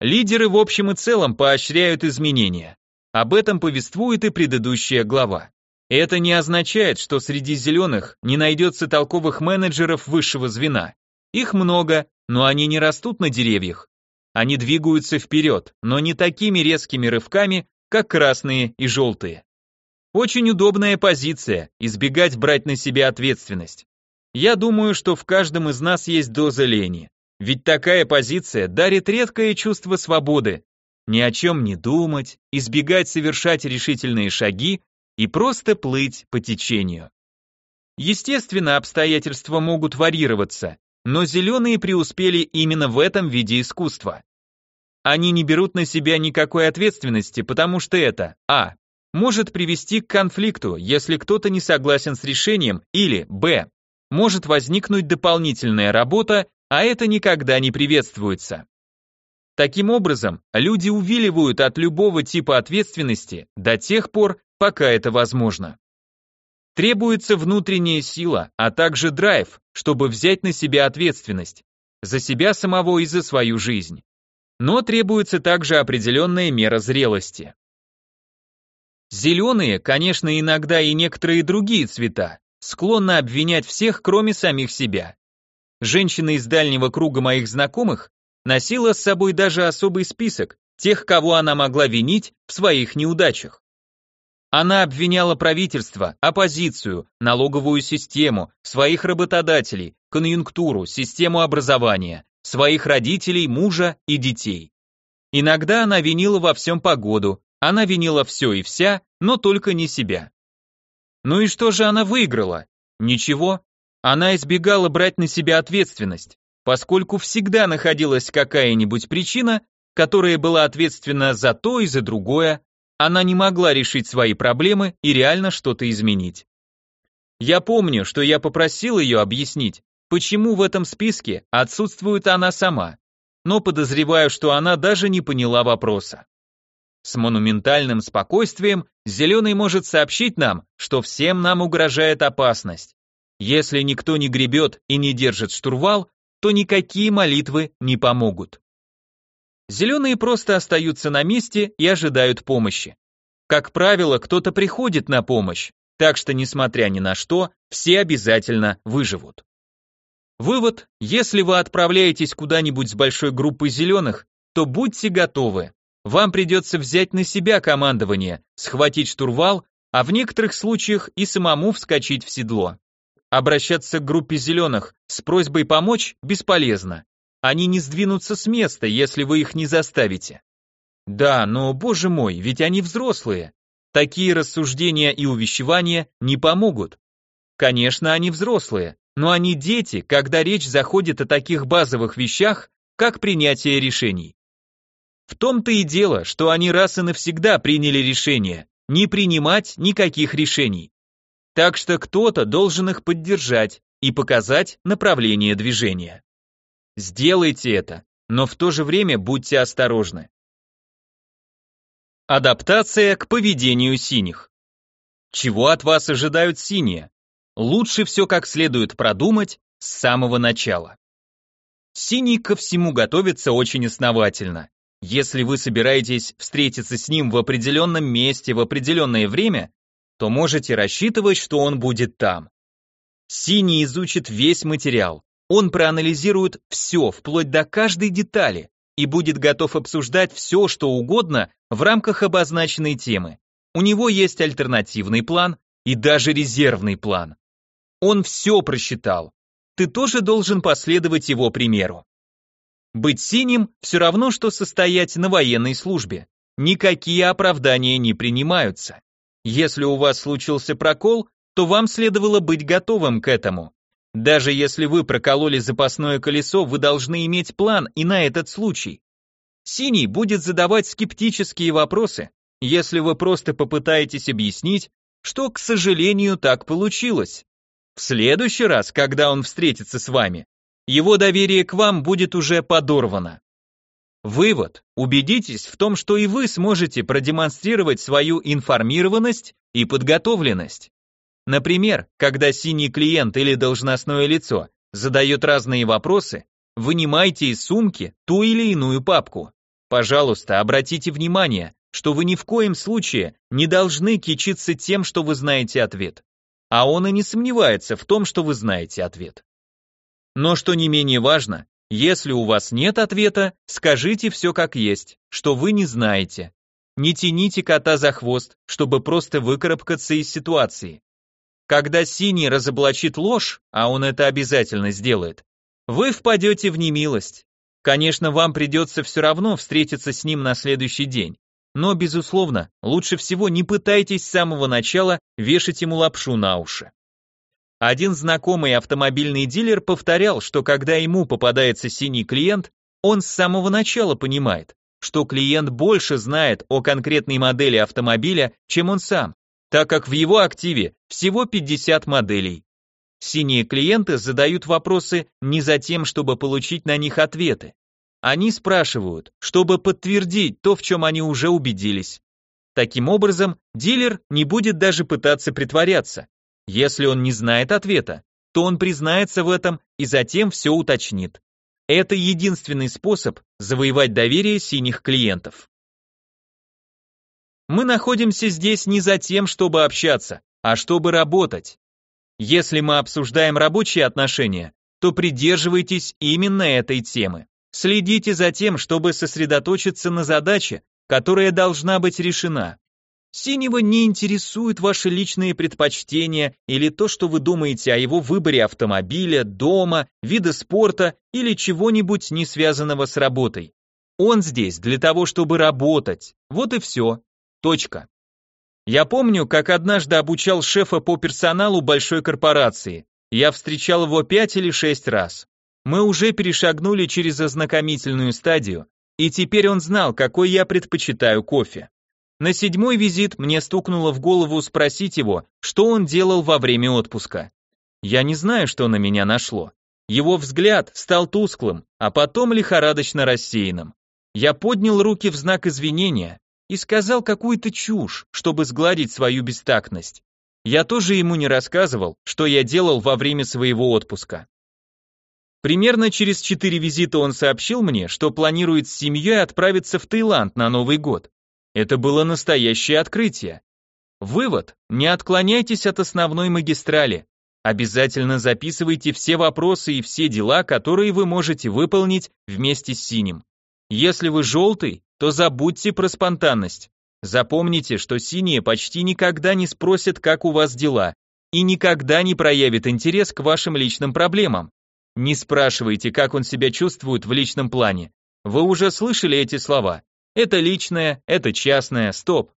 Лидеры в общем и целом поощряют изменения. Об этом повествует и предыдущая глава. Это не означает, что среди зеленых не найдется толковых менеджеров высшего звена. Их много, но они не растут на деревьях. Они двигаются вперед, но не такими резкими рывками, как красные и желтые. Очень удобная позиция – избегать брать на себя ответственность. Я думаю, что в каждом из нас есть доза лени. Ведь такая позиция дарит редкое чувство свободы. Ни о чем не думать, избегать совершать решительные шаги и просто плыть по течению. Естественно, обстоятельства могут варьироваться, но зеленые преуспели именно в этом виде искусства. Они не берут на себя никакой ответственности, потому что это а. может привести к конфликту, если кто-то не согласен с решением, или б может возникнуть дополнительная работа, а это никогда не приветствуется. Таким образом, люди увиливают от любого типа ответственности до тех пор, пока это возможно. Требуется внутренняя сила, а также драйв, чтобы взять на себя ответственность, за себя самого и за свою жизнь. Но требуется также определенная мера зрелости. Зеленые, конечно, иногда и некоторые другие цвета, склонны обвинять всех, кроме самих себя. Женщина из дальнего круга моих знакомых носила с собой даже особый список тех, кого она могла винить в своих неудачах. Она обвиняла правительство, оппозицию, налоговую систему, своих работодателей, конъюнктуру, систему образования, своих родителей, мужа и детей. Иногда она винила во всем погоду, она винила все и вся, но только не себя. Ну и что же она выиграла? Ничего. Она избегала брать на себя ответственность, поскольку всегда находилась какая-нибудь причина, которая была ответственна за то и за другое, она не могла решить свои проблемы и реально что-то изменить. Я помню, что я попросил ее объяснить, почему в этом списке отсутствует она сама, но подозреваю, что она даже не поняла вопроса. С монументальным спокойствием Зеленый может сообщить нам, что всем нам угрожает опасность. Если никто не гребет и не держит штурвал, то никакие молитвы не помогут. Зеленые просто остаются на месте и ожидают помощи. Как правило, кто-то приходит на помощь, так что, несмотря ни на что, все обязательно выживут. Вывод, если вы отправляетесь куда-нибудь с большой группой зеленых, то будьте готовы. Вам придется взять на себя командование, схватить штурвал, а в некоторых случаях и самому вскочить в седло. Обращаться к группе зеленых с просьбой помочь бесполезно. Они не сдвинутся с места, если вы их не заставите. Да, но, боже мой, ведь они взрослые. Такие рассуждения и увещевания не помогут. Конечно, они взрослые, но они дети, когда речь заходит о таких базовых вещах, как принятие решений. В том-то и дело, что они раз и навсегда приняли решение не принимать никаких решений. Так что кто-то должен их поддержать и показать направление движения. Сделайте это, но в то же время будьте осторожны. Адаптация к поведению синих. Чего от вас ожидают синие? Лучше все как следует продумать с самого начала. Синий ко всему готовится очень основательно. Если вы собираетесь встретиться с ним в определенном месте в определенное время, то можете рассчитывать, что он будет там. Синий изучит весь материал, он проанализирует все, вплоть до каждой детали, и будет готов обсуждать все, что угодно в рамках обозначенной темы. У него есть альтернативный план и даже резервный план. Он все просчитал. Ты тоже должен последовать его примеру. Быть синим все равно, что состоять на военной службе. Никакие оправдания не принимаются. Если у вас случился прокол, то вам следовало быть готовым к этому. Даже если вы прокололи запасное колесо, вы должны иметь план и на этот случай. Синий будет задавать скептические вопросы, если вы просто попытаетесь объяснить, что, к сожалению, так получилось. В следующий раз, когда он встретится с вами, его доверие к вам будет уже подорвано. Вывод. Убедитесь в том, что и вы сможете продемонстрировать свою информированность и подготовленность. Например, когда синий клиент или должностное лицо задает разные вопросы, вынимайте из сумки ту или иную папку. Пожалуйста, обратите внимание, что вы ни в коем случае не должны кичиться тем, что вы знаете ответ. А он и не сомневается в том, что вы знаете ответ. Но что не менее важно, если у вас нет ответа, скажите все как есть, что вы не знаете. Не тяните кота за хвост, чтобы просто выкарабкаться из ситуации. Когда синий разоблачит ложь, а он это обязательно сделает, вы впадете в немилость. Конечно, вам придется все равно встретиться с ним на следующий день. Но, безусловно, лучше всего не пытайтесь с самого начала вешать ему лапшу на уши. Один знакомый автомобильный дилер повторял, что когда ему попадается синий клиент, он с самого начала понимает, что клиент больше знает о конкретной модели автомобиля, чем он сам, так как в его активе всего 50 моделей. Синие клиенты задают вопросы не за тем, чтобы получить на них ответы. Они спрашивают, чтобы подтвердить то, в чем они уже убедились. Таким образом, дилер не будет даже пытаться притворяться, если он не знает ответа, то он признается в этом и затем все уточнит. Это единственный способ завоевать доверие синих клиентов. Мы находимся здесь не за тем, чтобы общаться, а чтобы работать. Если мы обсуждаем рабочие отношения, то придерживайтесь именно этой темы. Следите за тем, чтобы сосредоточиться на задаче, которая должна быть решена. Синего не интересуют ваши личные предпочтения или то, что вы думаете о его выборе автомобиля, дома, вида спорта или чего-нибудь не связанного с работой. Он здесь для того, чтобы работать. Вот и все. Точка. Я помню, как однажды обучал шефа по персоналу большой корпорации. Я встречал его пять или шесть раз. Мы уже перешагнули через ознакомительную стадию, и теперь он знал, какой я предпочитаю кофе. На седьмой визит мне стукнуло в голову спросить его, что он делал во время отпуска. Я не знаю, что на меня нашло. Его взгляд стал тусклым, а потом лихорадочно рассеянным. Я поднял руки в знак извинения и сказал какую-то чушь, чтобы сгладить свою бестактность. Я тоже ему не рассказывал, что я делал во время своего отпуска. Примерно через четыре визита он сообщил мне, что планирует с семьей отправиться в Таиланд на Новый год. Это было настоящее открытие. Вывод. Не отклоняйтесь от основной магистрали. Обязательно записывайте все вопросы и все дела, которые вы можете выполнить вместе с синим. Если вы желтый, то забудьте про спонтанность. Запомните, что синие почти никогда не спросят, как у вас дела, и никогда не проявят интерес к вашим личным проблемам. Не спрашивайте, как он себя чувствует в личном плане. Вы уже слышали эти слова. Это личное, это частное, стоп.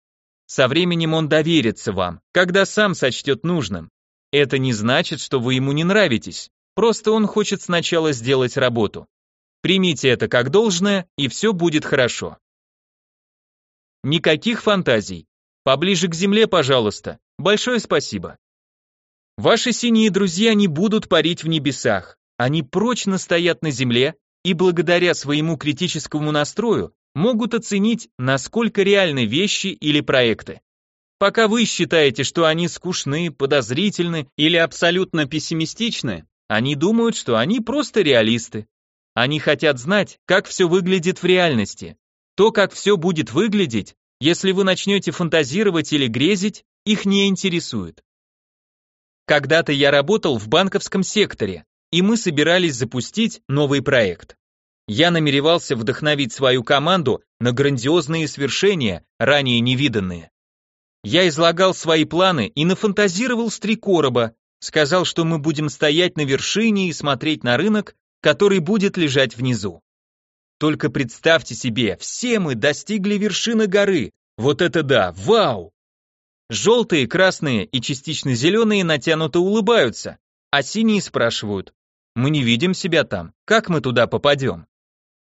Со временем он доверится вам, когда сам сочтет нужным. Это не значит, что вы ему не нравитесь, просто он хочет сначала сделать работу. Примите это как должное, и все будет хорошо. Никаких фантазий. Поближе к земле, пожалуйста. Большое спасибо. Ваши синие друзья не будут парить в небесах. Они прочно стоят на земле и благодаря своему критическому настрою могут оценить, насколько реальны вещи или проекты. Пока вы считаете, что они скучны, подозрительны или абсолютно пессимистичны, они думают, что они просто реалисты. Они хотят знать, как все выглядит в реальности. То, как все будет выглядеть, если вы начнете фантазировать или грезить, их не интересует. Когда-то я работал в банковском секторе, и мы собирались запустить новый проект. Я намеревался вдохновить свою команду на грандиозные свершения, ранее невиданные. Я излагал свои планы и нафантазировал с три короба, сказал, что мы будем стоять на вершине и смотреть на рынок, который будет лежать внизу. Только представьте себе, все мы достигли вершины горы. Вот это да, вау! Желтые, красные и частично зеленые натянуто улыбаются, а синие спрашивают, мы не видим себя там, как мы туда попадем?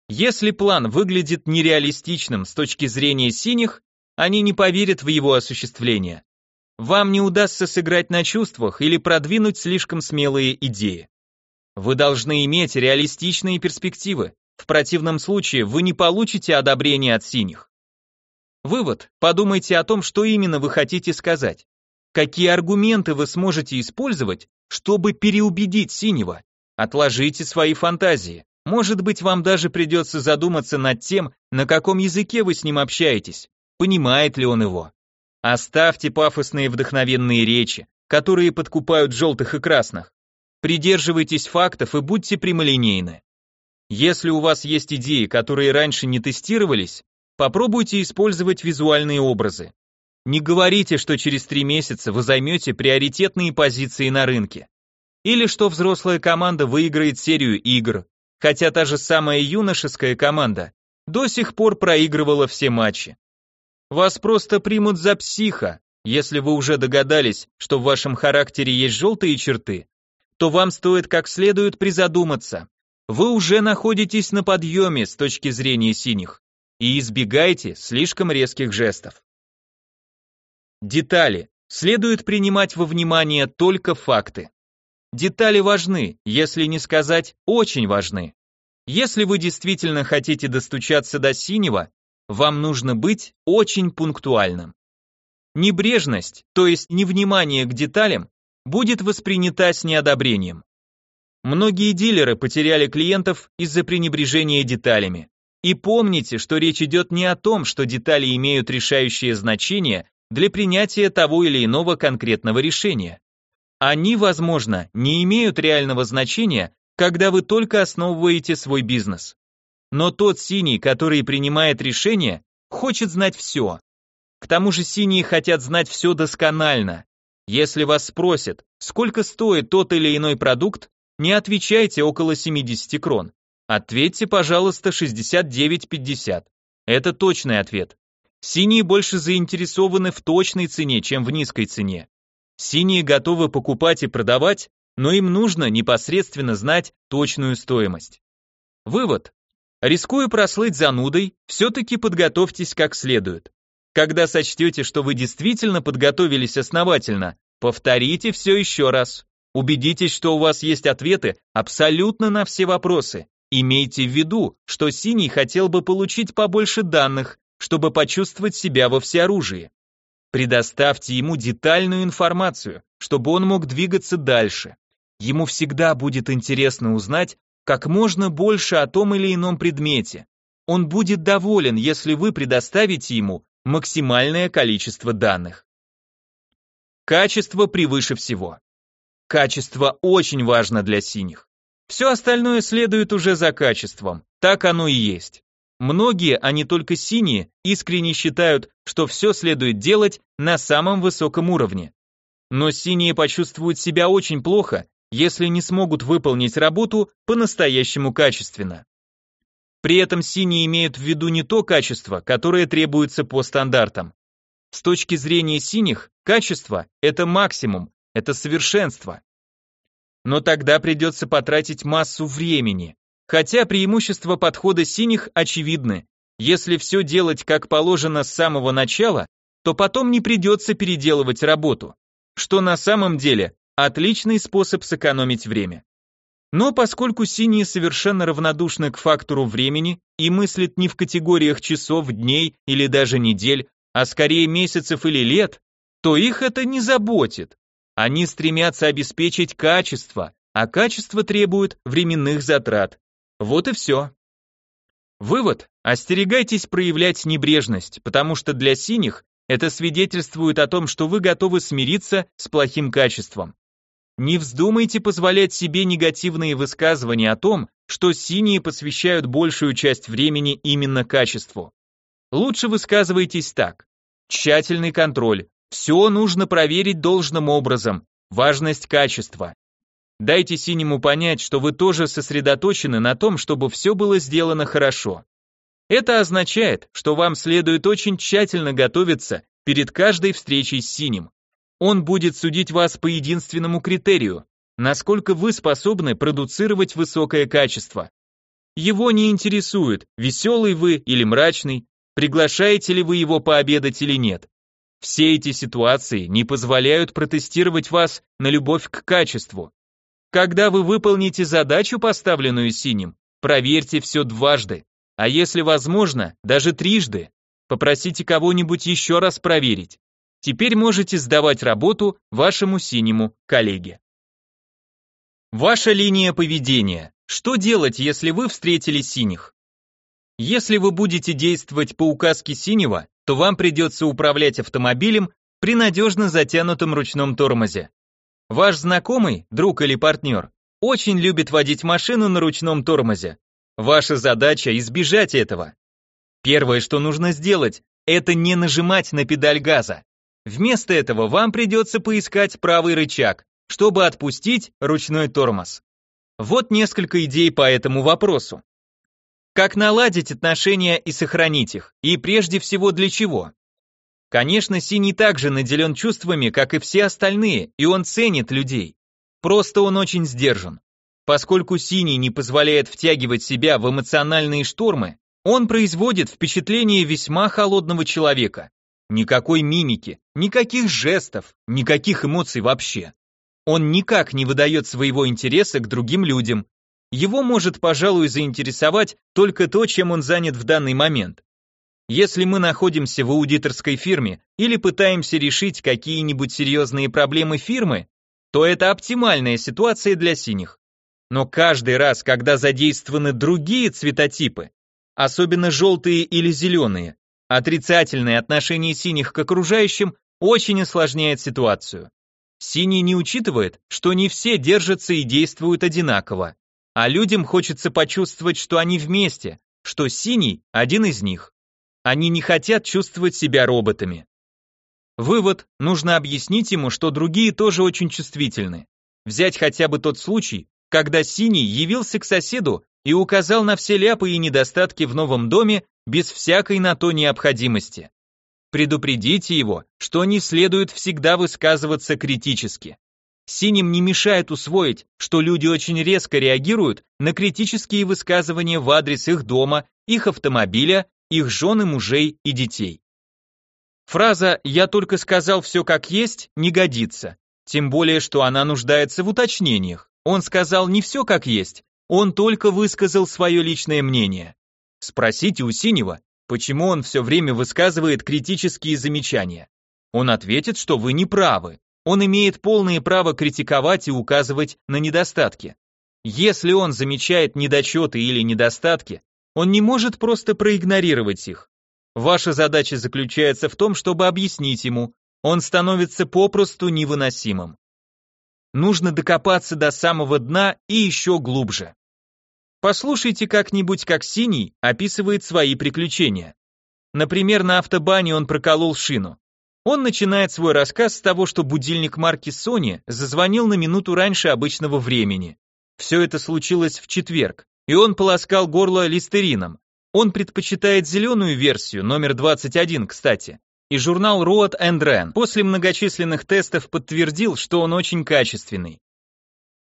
Если план выглядит нереалистичным с точки зрения синих, они не поверят в его осуществление. Вам не удастся сыграть на чувствах или продвинуть слишком смелые идеи. Вы должны иметь реалистичные перспективы, в противном случае вы не получите одобрения от синих. Вывод. Подумайте о том, что именно вы хотите сказать. Какие аргументы вы сможете использовать, чтобы переубедить синего? Отложите свои фантазии. Может быть, вам даже придется задуматься над тем, на каком языке вы с ним общаетесь, понимает ли он его. Оставьте пафосные вдохновенные речи, которые подкупают желтых и красных. Придерживайтесь фактов и будьте прямолинейны. Если у вас есть идеи, которые раньше не тестировались, попробуйте использовать визуальные образы. Не говорите, что через три месяца вы займете приоритетные позиции на рынке. Или что взрослая команда выиграет серию игр, хотя та же самая юношеская команда до сих пор проигрывала все матчи. Вас просто примут за психа, если вы уже догадались, что в вашем характере есть желтые черты, то вам стоит как следует призадуматься. Вы уже находитесь на подъеме с точки зрения синих и избегайте слишком резких жестов. Детали. Следует принимать во внимание только факты. Детали важны, если не сказать очень важны. Если вы действительно хотите достучаться до синего, вам нужно быть очень пунктуальным. Небрежность, то есть невнимание к деталям, будет воспринята с неодобрением. Многие дилеры потеряли клиентов из-за пренебрежения деталями. И помните, что речь идет не о том, что детали имеют решающее значение для принятия того или иного конкретного решения. Они, возможно, не имеют реального значения, когда вы только основываете свой бизнес. Но тот синий, который принимает решение, хочет знать все. К тому же синие хотят знать все досконально. Если вас спросят, сколько стоит тот или иной продукт, не отвечайте около 70 крон. Ответьте, пожалуйста, 69,50. Это точный ответ. Синие больше заинтересованы в точной цене, чем в низкой цене. Синие готовы покупать и продавать, но им нужно непосредственно знать точную стоимость. Вывод. Рискуя прослыть занудой, все-таки подготовьтесь как следует. Когда сочтете, что вы действительно подготовились основательно, повторите все еще раз. Убедитесь, что у вас есть ответы абсолютно на все вопросы, Имейте в виду, что синий хотел бы получить побольше данных, чтобы почувствовать себя во всеоружии. Предоставьте ему детальную информацию, чтобы он мог двигаться дальше. Ему всегда будет интересно узнать как можно больше о том или ином предмете. Он будет доволен, если вы предоставите ему максимальное количество данных. Качество превыше всего. Качество очень важно для синих. Все остальное следует уже за качеством, так оно и есть. Многие, а не только синие, искренне считают, что все следует делать на самом высоком уровне. Но синие почувствуют себя очень плохо, если не смогут выполнить работу по-настоящему качественно. При этом синие имеют в виду не то качество, которое требуется по стандартам. С точки зрения синих, качество – это максимум, это совершенство. Но тогда придется потратить массу времени. Хотя преимущества подхода синих очевидны. Если все делать как положено с самого начала, то потом не придется переделывать работу. Что на самом деле отличный способ сэкономить время. Но поскольку синие совершенно равнодушны к фактору времени и мыслят не в категориях часов, дней или даже недель, а скорее месяцев или лет, то их это не заботит. Они стремятся обеспечить качество, а качество требует временных затрат. Вот и все. Вывод. Остерегайтесь проявлять небрежность, потому что для синих это свидетельствует о том, что вы готовы смириться с плохим качеством. Не вздумайте позволять себе негативные высказывания о том, что синие посвящают большую часть времени именно качеству. Лучше высказывайтесь так. Тщательный контроль, все нужно проверить должным образом, важность качества. Дайте синему понять, что вы тоже сосредоточены на том, чтобы все было сделано хорошо. Это означает, что вам следует очень тщательно готовиться перед каждой встречей с синим. Он будет судить вас по единственному критерию, насколько вы способны продуцировать высокое качество. Его не интересует, веселый вы или мрачный, приглашаете ли вы его пообедать или нет. Все эти ситуации не позволяют протестировать вас на любовь к качеству. Когда вы выполните задачу, поставленную синим, проверьте все дважды, а если возможно, даже трижды. Попросите кого-нибудь еще раз проверить. Теперь можете сдавать работу вашему синему коллеге. Ваша линия поведения. Что делать, если вы встретили синих? Если вы будете действовать по указке синего, то вам придется управлять автомобилем при надежно затянутом ручном тормозе. Ваш знакомый, друг или партнер, очень любит водить машину на ручном тормозе. Ваша задача избежать этого. Первое, что нужно сделать, это не нажимать на педаль газа. Вместо этого вам придется поискать правый рычаг, чтобы отпустить ручной тормоз. Вот несколько идей по этому вопросу. Как наладить отношения и сохранить их? И прежде всего для чего? Конечно, Синий также наделен чувствами, как и все остальные, и он ценит людей. Просто он очень сдержан. Поскольку Синий не позволяет втягивать себя в эмоциональные штормы, он производит впечатление весьма холодного человека. Никакой мимики, никаких жестов, никаких эмоций вообще. Он никак не выдает своего интереса к другим людям, его может, пожалуй, заинтересовать только то, чем он занят в данный момент. Если мы находимся в аудиторской фирме или пытаемся решить какие-нибудь серьезные проблемы фирмы, то это оптимальная ситуация для синих. Но каждый раз, когда задействованы другие цветотипы, особенно желтые или зеленые. Отрицательное отношение синих к окружающим очень осложняет ситуацию. Синий не учитывает, что не все держатся и действуют одинаково, а людям хочется почувствовать, что они вместе, что синий – один из них. Они не хотят чувствовать себя роботами. Вывод – нужно объяснить ему, что другие тоже очень чувствительны. Взять хотя бы тот случай, когда Синий явился к соседу и указал на все ляпы и недостатки в новом доме без всякой на то необходимости. Предупредите его, что не следует всегда высказываться критически. Синим не мешает усвоить, что люди очень резко реагируют на критические высказывания в адрес их дома, их автомобиля, их жен и мужей и детей. Фраза «я только сказал все как есть» не годится, тем более, что она нуждается в уточнениях. Он сказал не все как есть, он только высказал свое личное мнение. Спросите у Синего, почему он все время высказывает критические замечания. Он ответит, что вы не правы. Он имеет полное право критиковать и указывать на недостатки. Если он замечает недочеты или недостатки, он не может просто проигнорировать их. Ваша задача заключается в том, чтобы объяснить ему, он становится попросту невыносимым. Нужно докопаться до самого дна и еще глубже. Послушайте как-нибудь, как Синий описывает свои приключения. Например, на автобане он проколол шину. Он начинает свой рассказ с того, что будильник марки Sony зазвонил на минуту раньше обычного времени. Все это случилось в четверг, и он полоскал горло листерином. Он предпочитает зеленую версию, номер 21, кстати. И журнал Road and Ran после многочисленных тестов подтвердил, что он очень качественный.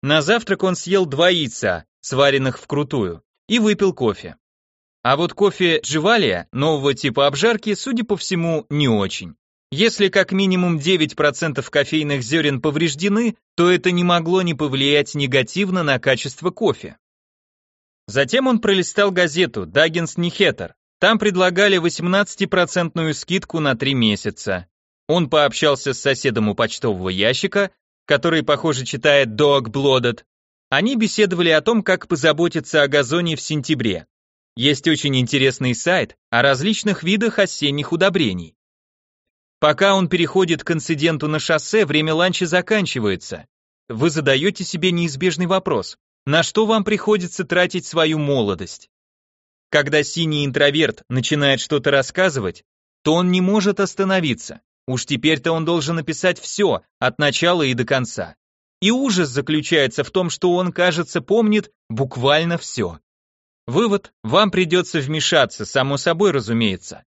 На завтрак он съел два яйца, сваренных вкрутую, и выпил кофе. А вот кофе Дживалия, нового типа обжарки, судя по всему, не очень. Если как минимум 9% кофейных зерен повреждены, то это не могло не повлиять негативно на качество кофе. Затем он пролистал газету Даггинс Нихетер. Там предлагали 18% скидку на 3 месяца. Он пообщался с соседом у почтового ящика, который, похоже, читает Dog Blooded, они беседовали о том, как позаботиться о газоне в сентябре. Есть очень интересный сайт о различных видах осенних удобрений. Пока он переходит к инциденту на шоссе, время ланча заканчивается. Вы задаете себе неизбежный вопрос, на что вам приходится тратить свою молодость? Когда синий интроверт начинает что-то рассказывать, то он не может остановиться. Уж теперь-то он должен написать все, от начала и до конца. И ужас заключается в том, что он, кажется, помнит буквально все. Вывод, вам придется вмешаться, само собой разумеется.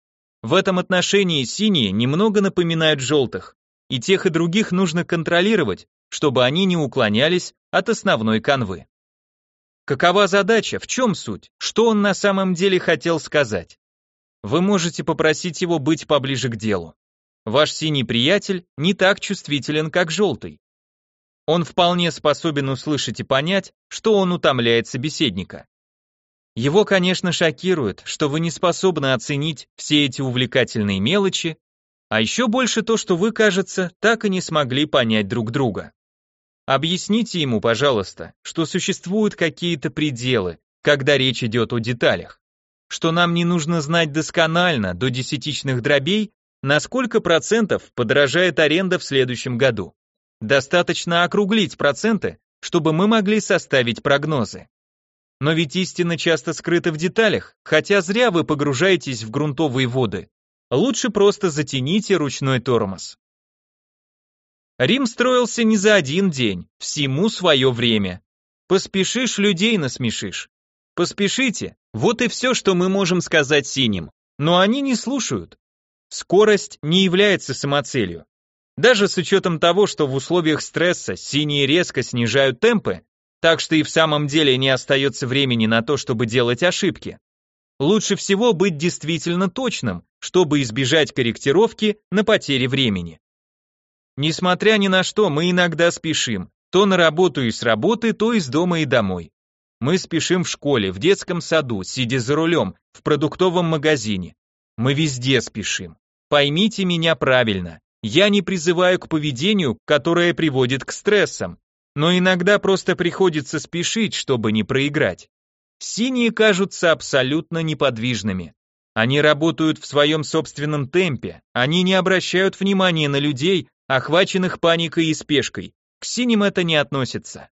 В этом отношении синие немного напоминают желтых, и тех и других нужно контролировать, чтобы они не уклонялись от основной канвы. Какова задача, в чем суть, что он на самом деле хотел сказать? Вы можете попросить его быть поближе к делу. Ваш синий приятель не так чувствителен, как желтый. Он вполне способен услышать и понять, что он утомляет собеседника. Его, конечно, шокирует, что вы не способны оценить все эти увлекательные мелочи, а еще больше то, что вы, кажется, так и не смогли понять друг друга. Объясните ему, пожалуйста, что существуют какие-то пределы, когда речь идет о деталях, что нам не нужно знать досконально, до десятичных дробей, на сколько процентов подорожает аренда в следующем году. Достаточно округлить проценты, чтобы мы могли составить прогнозы. Но ведь истина часто скрыта в деталях, хотя зря вы погружаетесь в грунтовые воды. Лучше просто затяните ручной тормоз. Рим строился не за один день, всему свое время. Поспешишь, людей насмешишь. Поспешите, вот и все, что мы можем сказать синим. Но они не слушают. Скорость не является самоцелью. Даже с учетом того, что в условиях стресса синие резко снижают темпы, так что и в самом деле не остается времени на то, чтобы делать ошибки. Лучше всего быть действительно точным, чтобы избежать корректировки на потери времени. Несмотря ни на что, мы иногда спешим, то на работу и с работы, то из дома и домой. Мы спешим в школе, в детском саду, сидя за рулем, в продуктовом магазине. Мы везде спешим. Поймите меня правильно. Я не призываю к поведению, которое приводит к стрессам, но иногда просто приходится спешить, чтобы не проиграть. Синие кажутся абсолютно неподвижными. Они работают в своем собственном темпе, они не обращают внимания на людей, охваченных паникой и спешкой. К синим это не относится.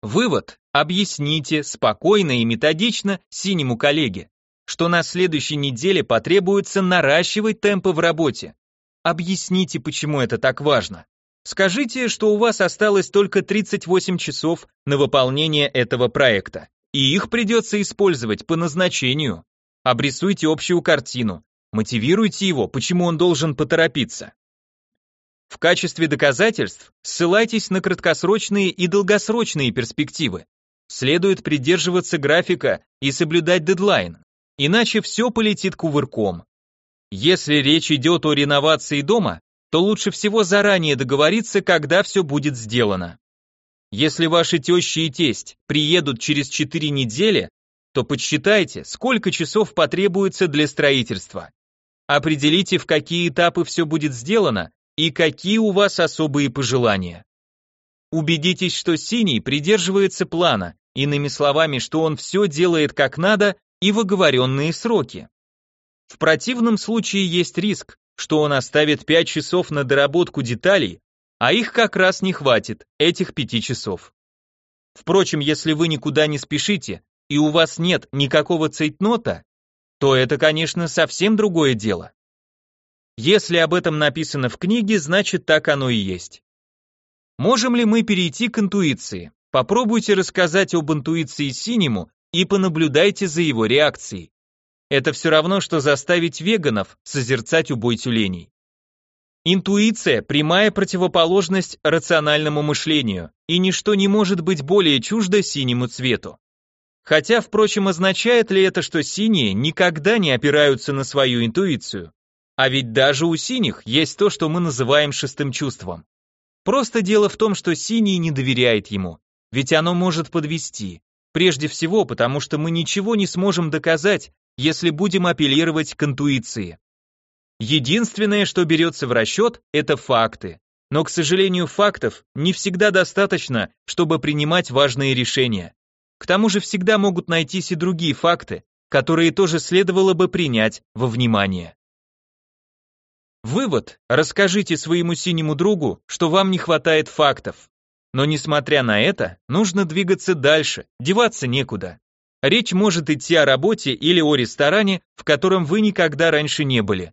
Вывод. Объясните спокойно и методично синему коллеге, что на следующей неделе потребуется наращивать темпы в работе. Объясните, почему это так важно. Скажите, что у вас осталось только 38 часов на выполнение этого проекта, и их придется использовать по назначению. Обрисуйте общую картину, мотивируйте его, почему он должен поторопиться. В качестве доказательств ссылайтесь на краткосрочные и долгосрочные перспективы. Следует придерживаться графика и соблюдать дедлайн, иначе все полетит кувырком. Если речь идет о реновации дома, то лучше всего заранее договориться, когда все будет сделано. Если ваши тещи и тесть приедут через 4 недели, то подсчитайте, сколько часов потребуется для строительства. Определите, в какие этапы все будет сделано и какие у вас особые пожелания. Убедитесь, что синий придерживается плана, иными словами, что он все делает как надо и в оговоренные сроки. В противном случае есть риск, что он оставит 5 часов на доработку деталей, а их как раз не хватит, этих 5 часов. Впрочем, если вы никуда не спешите и у вас нет никакого цейтнота, то это, конечно, совсем другое дело. Если об этом написано в книге, значит так оно и есть. Можем ли мы перейти к интуиции? Попробуйте рассказать об интуиции синему и понаблюдайте за его реакцией. Это все равно, что заставить веганов созерцать убой тюленей. Интуиция – прямая противоположность рациональному мышлению, и ничто не может быть более чуждо синему цвету. Хотя, впрочем, означает ли это, что синие никогда не опираются на свою интуицию? А ведь даже у синих есть то, что мы называем шестым чувством. Просто дело в том, что синий не доверяет ему, ведь оно может подвести. Прежде всего, потому что мы ничего не сможем доказать, если будем апеллировать к интуиции. Единственное, что берется в расчет, это факты. Но, к сожалению, фактов не всегда достаточно, чтобы принимать важные решения. К тому же всегда могут найтись и другие факты, которые тоже следовало бы принять во внимание. Вывод. Расскажите своему синему другу, что вам не хватает фактов. Но несмотря на это, нужно двигаться дальше, деваться некуда. Речь может идти о работе или о ресторане, в котором вы никогда раньше не были.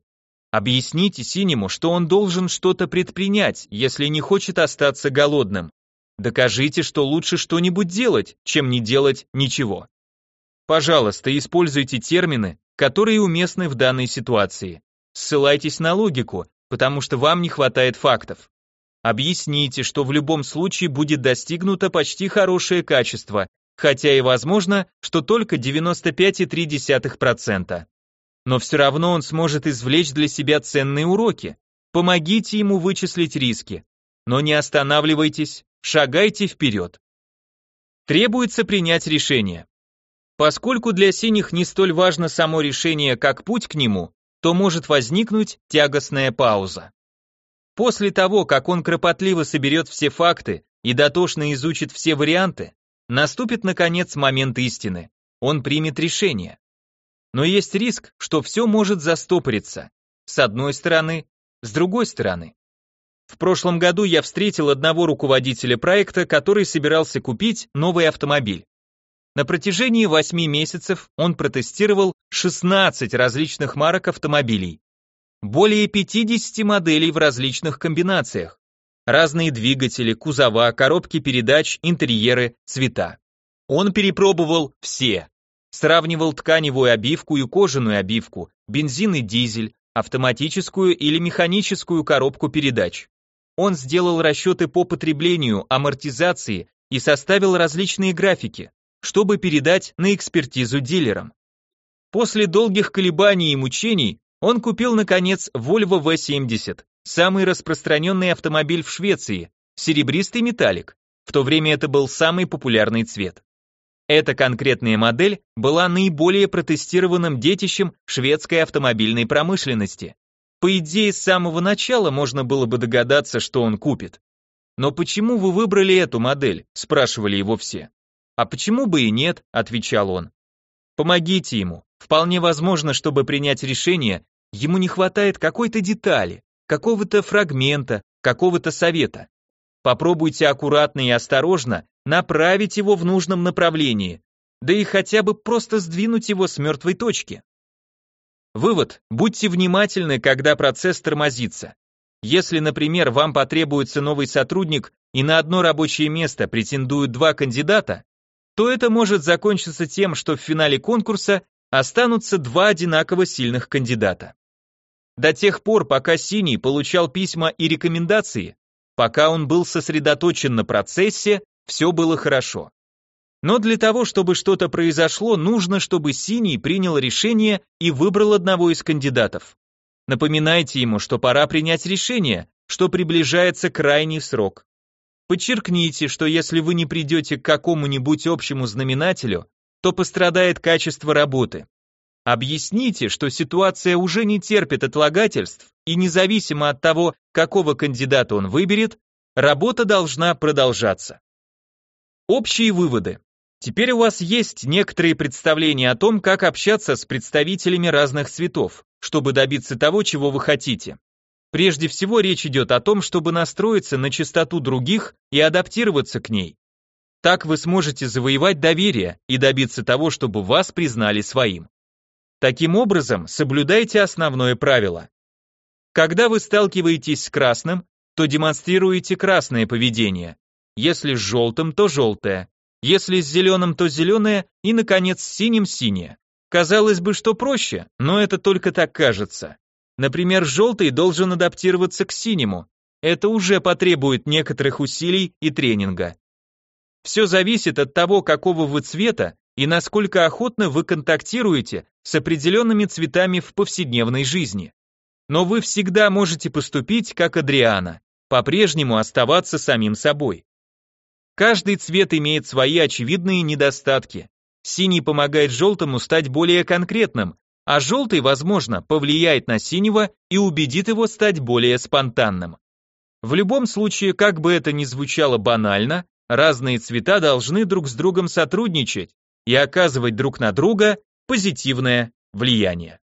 Объясните синему, что он должен что-то предпринять, если не хочет остаться голодным. Докажите, что лучше что-нибудь делать, чем не делать ничего. Пожалуйста, используйте термины, которые уместны в данной ситуации. Ссылайтесь на логику, потому что вам не хватает фактов. Объясните, что в любом случае будет достигнуто почти хорошее качество, хотя и возможно, что только 95,3%. Но все равно он сможет извлечь для себя ценные уроки. Помогите ему вычислить риски. Но не останавливайтесь, шагайте вперед. Требуется принять решение. Поскольку для синих не столь важно само решение, как путь к нему, то может возникнуть тягостная пауза. После того, как он кропотливо соберет все факты и дотошно изучит все варианты, Наступит, наконец, момент истины. Он примет решение. Но есть риск, что все может застопориться. С одной стороны, с другой стороны. В прошлом году я встретил одного руководителя проекта, который собирался купить новый автомобиль. На протяжении 8 месяцев он протестировал 16 различных марок автомобилей. Более 50 моделей в различных комбинациях разные двигатели, кузова, коробки передач, интерьеры, цвета. Он перепробовал все. Сравнивал тканевую обивку и кожаную обивку, бензин и дизель, автоматическую или механическую коробку передач. Он сделал расчеты по потреблению, амортизации и составил различные графики, чтобы передать на экспертизу дилерам. После долгих колебаний и мучений он купил, наконец, Volvo V70, Самый распространенный автомобиль в Швеции, серебристый металлик. В то время это был самый популярный цвет. Эта конкретная модель была наиболее протестированным детищем шведской автомобильной промышленности. По идее, с самого начала можно было бы догадаться, что он купит. «Но почему вы выбрали эту модель?» – спрашивали его все. А почему бы и нет, отвечал он. Помогите ему. Вполне возможно, чтобы принять решение, ему не хватает какой-то детали, какого-то фрагмента, какого-то совета. Попробуйте аккуратно и осторожно направить его в нужном направлении, да и хотя бы просто сдвинуть его с мертвой точки. Вывод. Будьте внимательны, когда процесс тормозится. Если, например, вам потребуется новый сотрудник и на одно рабочее место претендуют два кандидата, то это может закончиться тем, что в финале конкурса останутся два одинаково сильных кандидата. До тех пор, пока Синий получал письма и рекомендации, пока он был сосредоточен на процессе, все было хорошо. Но для того, чтобы что-то произошло, нужно, чтобы Синий принял решение и выбрал одного из кандидатов. Напоминайте ему, что пора принять решение, что приближается крайний срок. Подчеркните, что если вы не придете к какому-нибудь общему знаменателю, то пострадает качество работы. Объясните, что ситуация уже не терпит отлагательств, и независимо от того, какого кандидата он выберет, работа должна продолжаться. Общие выводы. Теперь у вас есть некоторые представления о том, как общаться с представителями разных цветов, чтобы добиться того, чего вы хотите. Прежде всего речь идет о том, чтобы настроиться на частоту других и адаптироваться к ней. Так вы сможете завоевать доверие и добиться того, чтобы вас признали своим. Таким образом, соблюдайте основное правило. Когда вы сталкиваетесь с красным, то демонстрируете красное поведение. Если с желтым, то желтое. Если с зеленым, то зеленое и, наконец, с синим синее. Казалось бы, что проще, но это только так кажется. Например, желтый должен адаптироваться к синему. Это уже потребует некоторых усилий и тренинга. Все зависит от того, какого вы цвета и насколько охотно вы контактируете с определенными цветами в повседневной жизни. Но вы всегда можете поступить как Адриана, по-прежнему оставаться самим собой. Каждый цвет имеет свои очевидные недостатки. Синий помогает желтому стать более конкретным, а желтый, возможно, повлияет на синего и убедит его стать более спонтанным. В любом случае, как бы это ни звучало банально, разные цвета должны друг с другом сотрудничать и оказывать друг на друга позитивное влияние.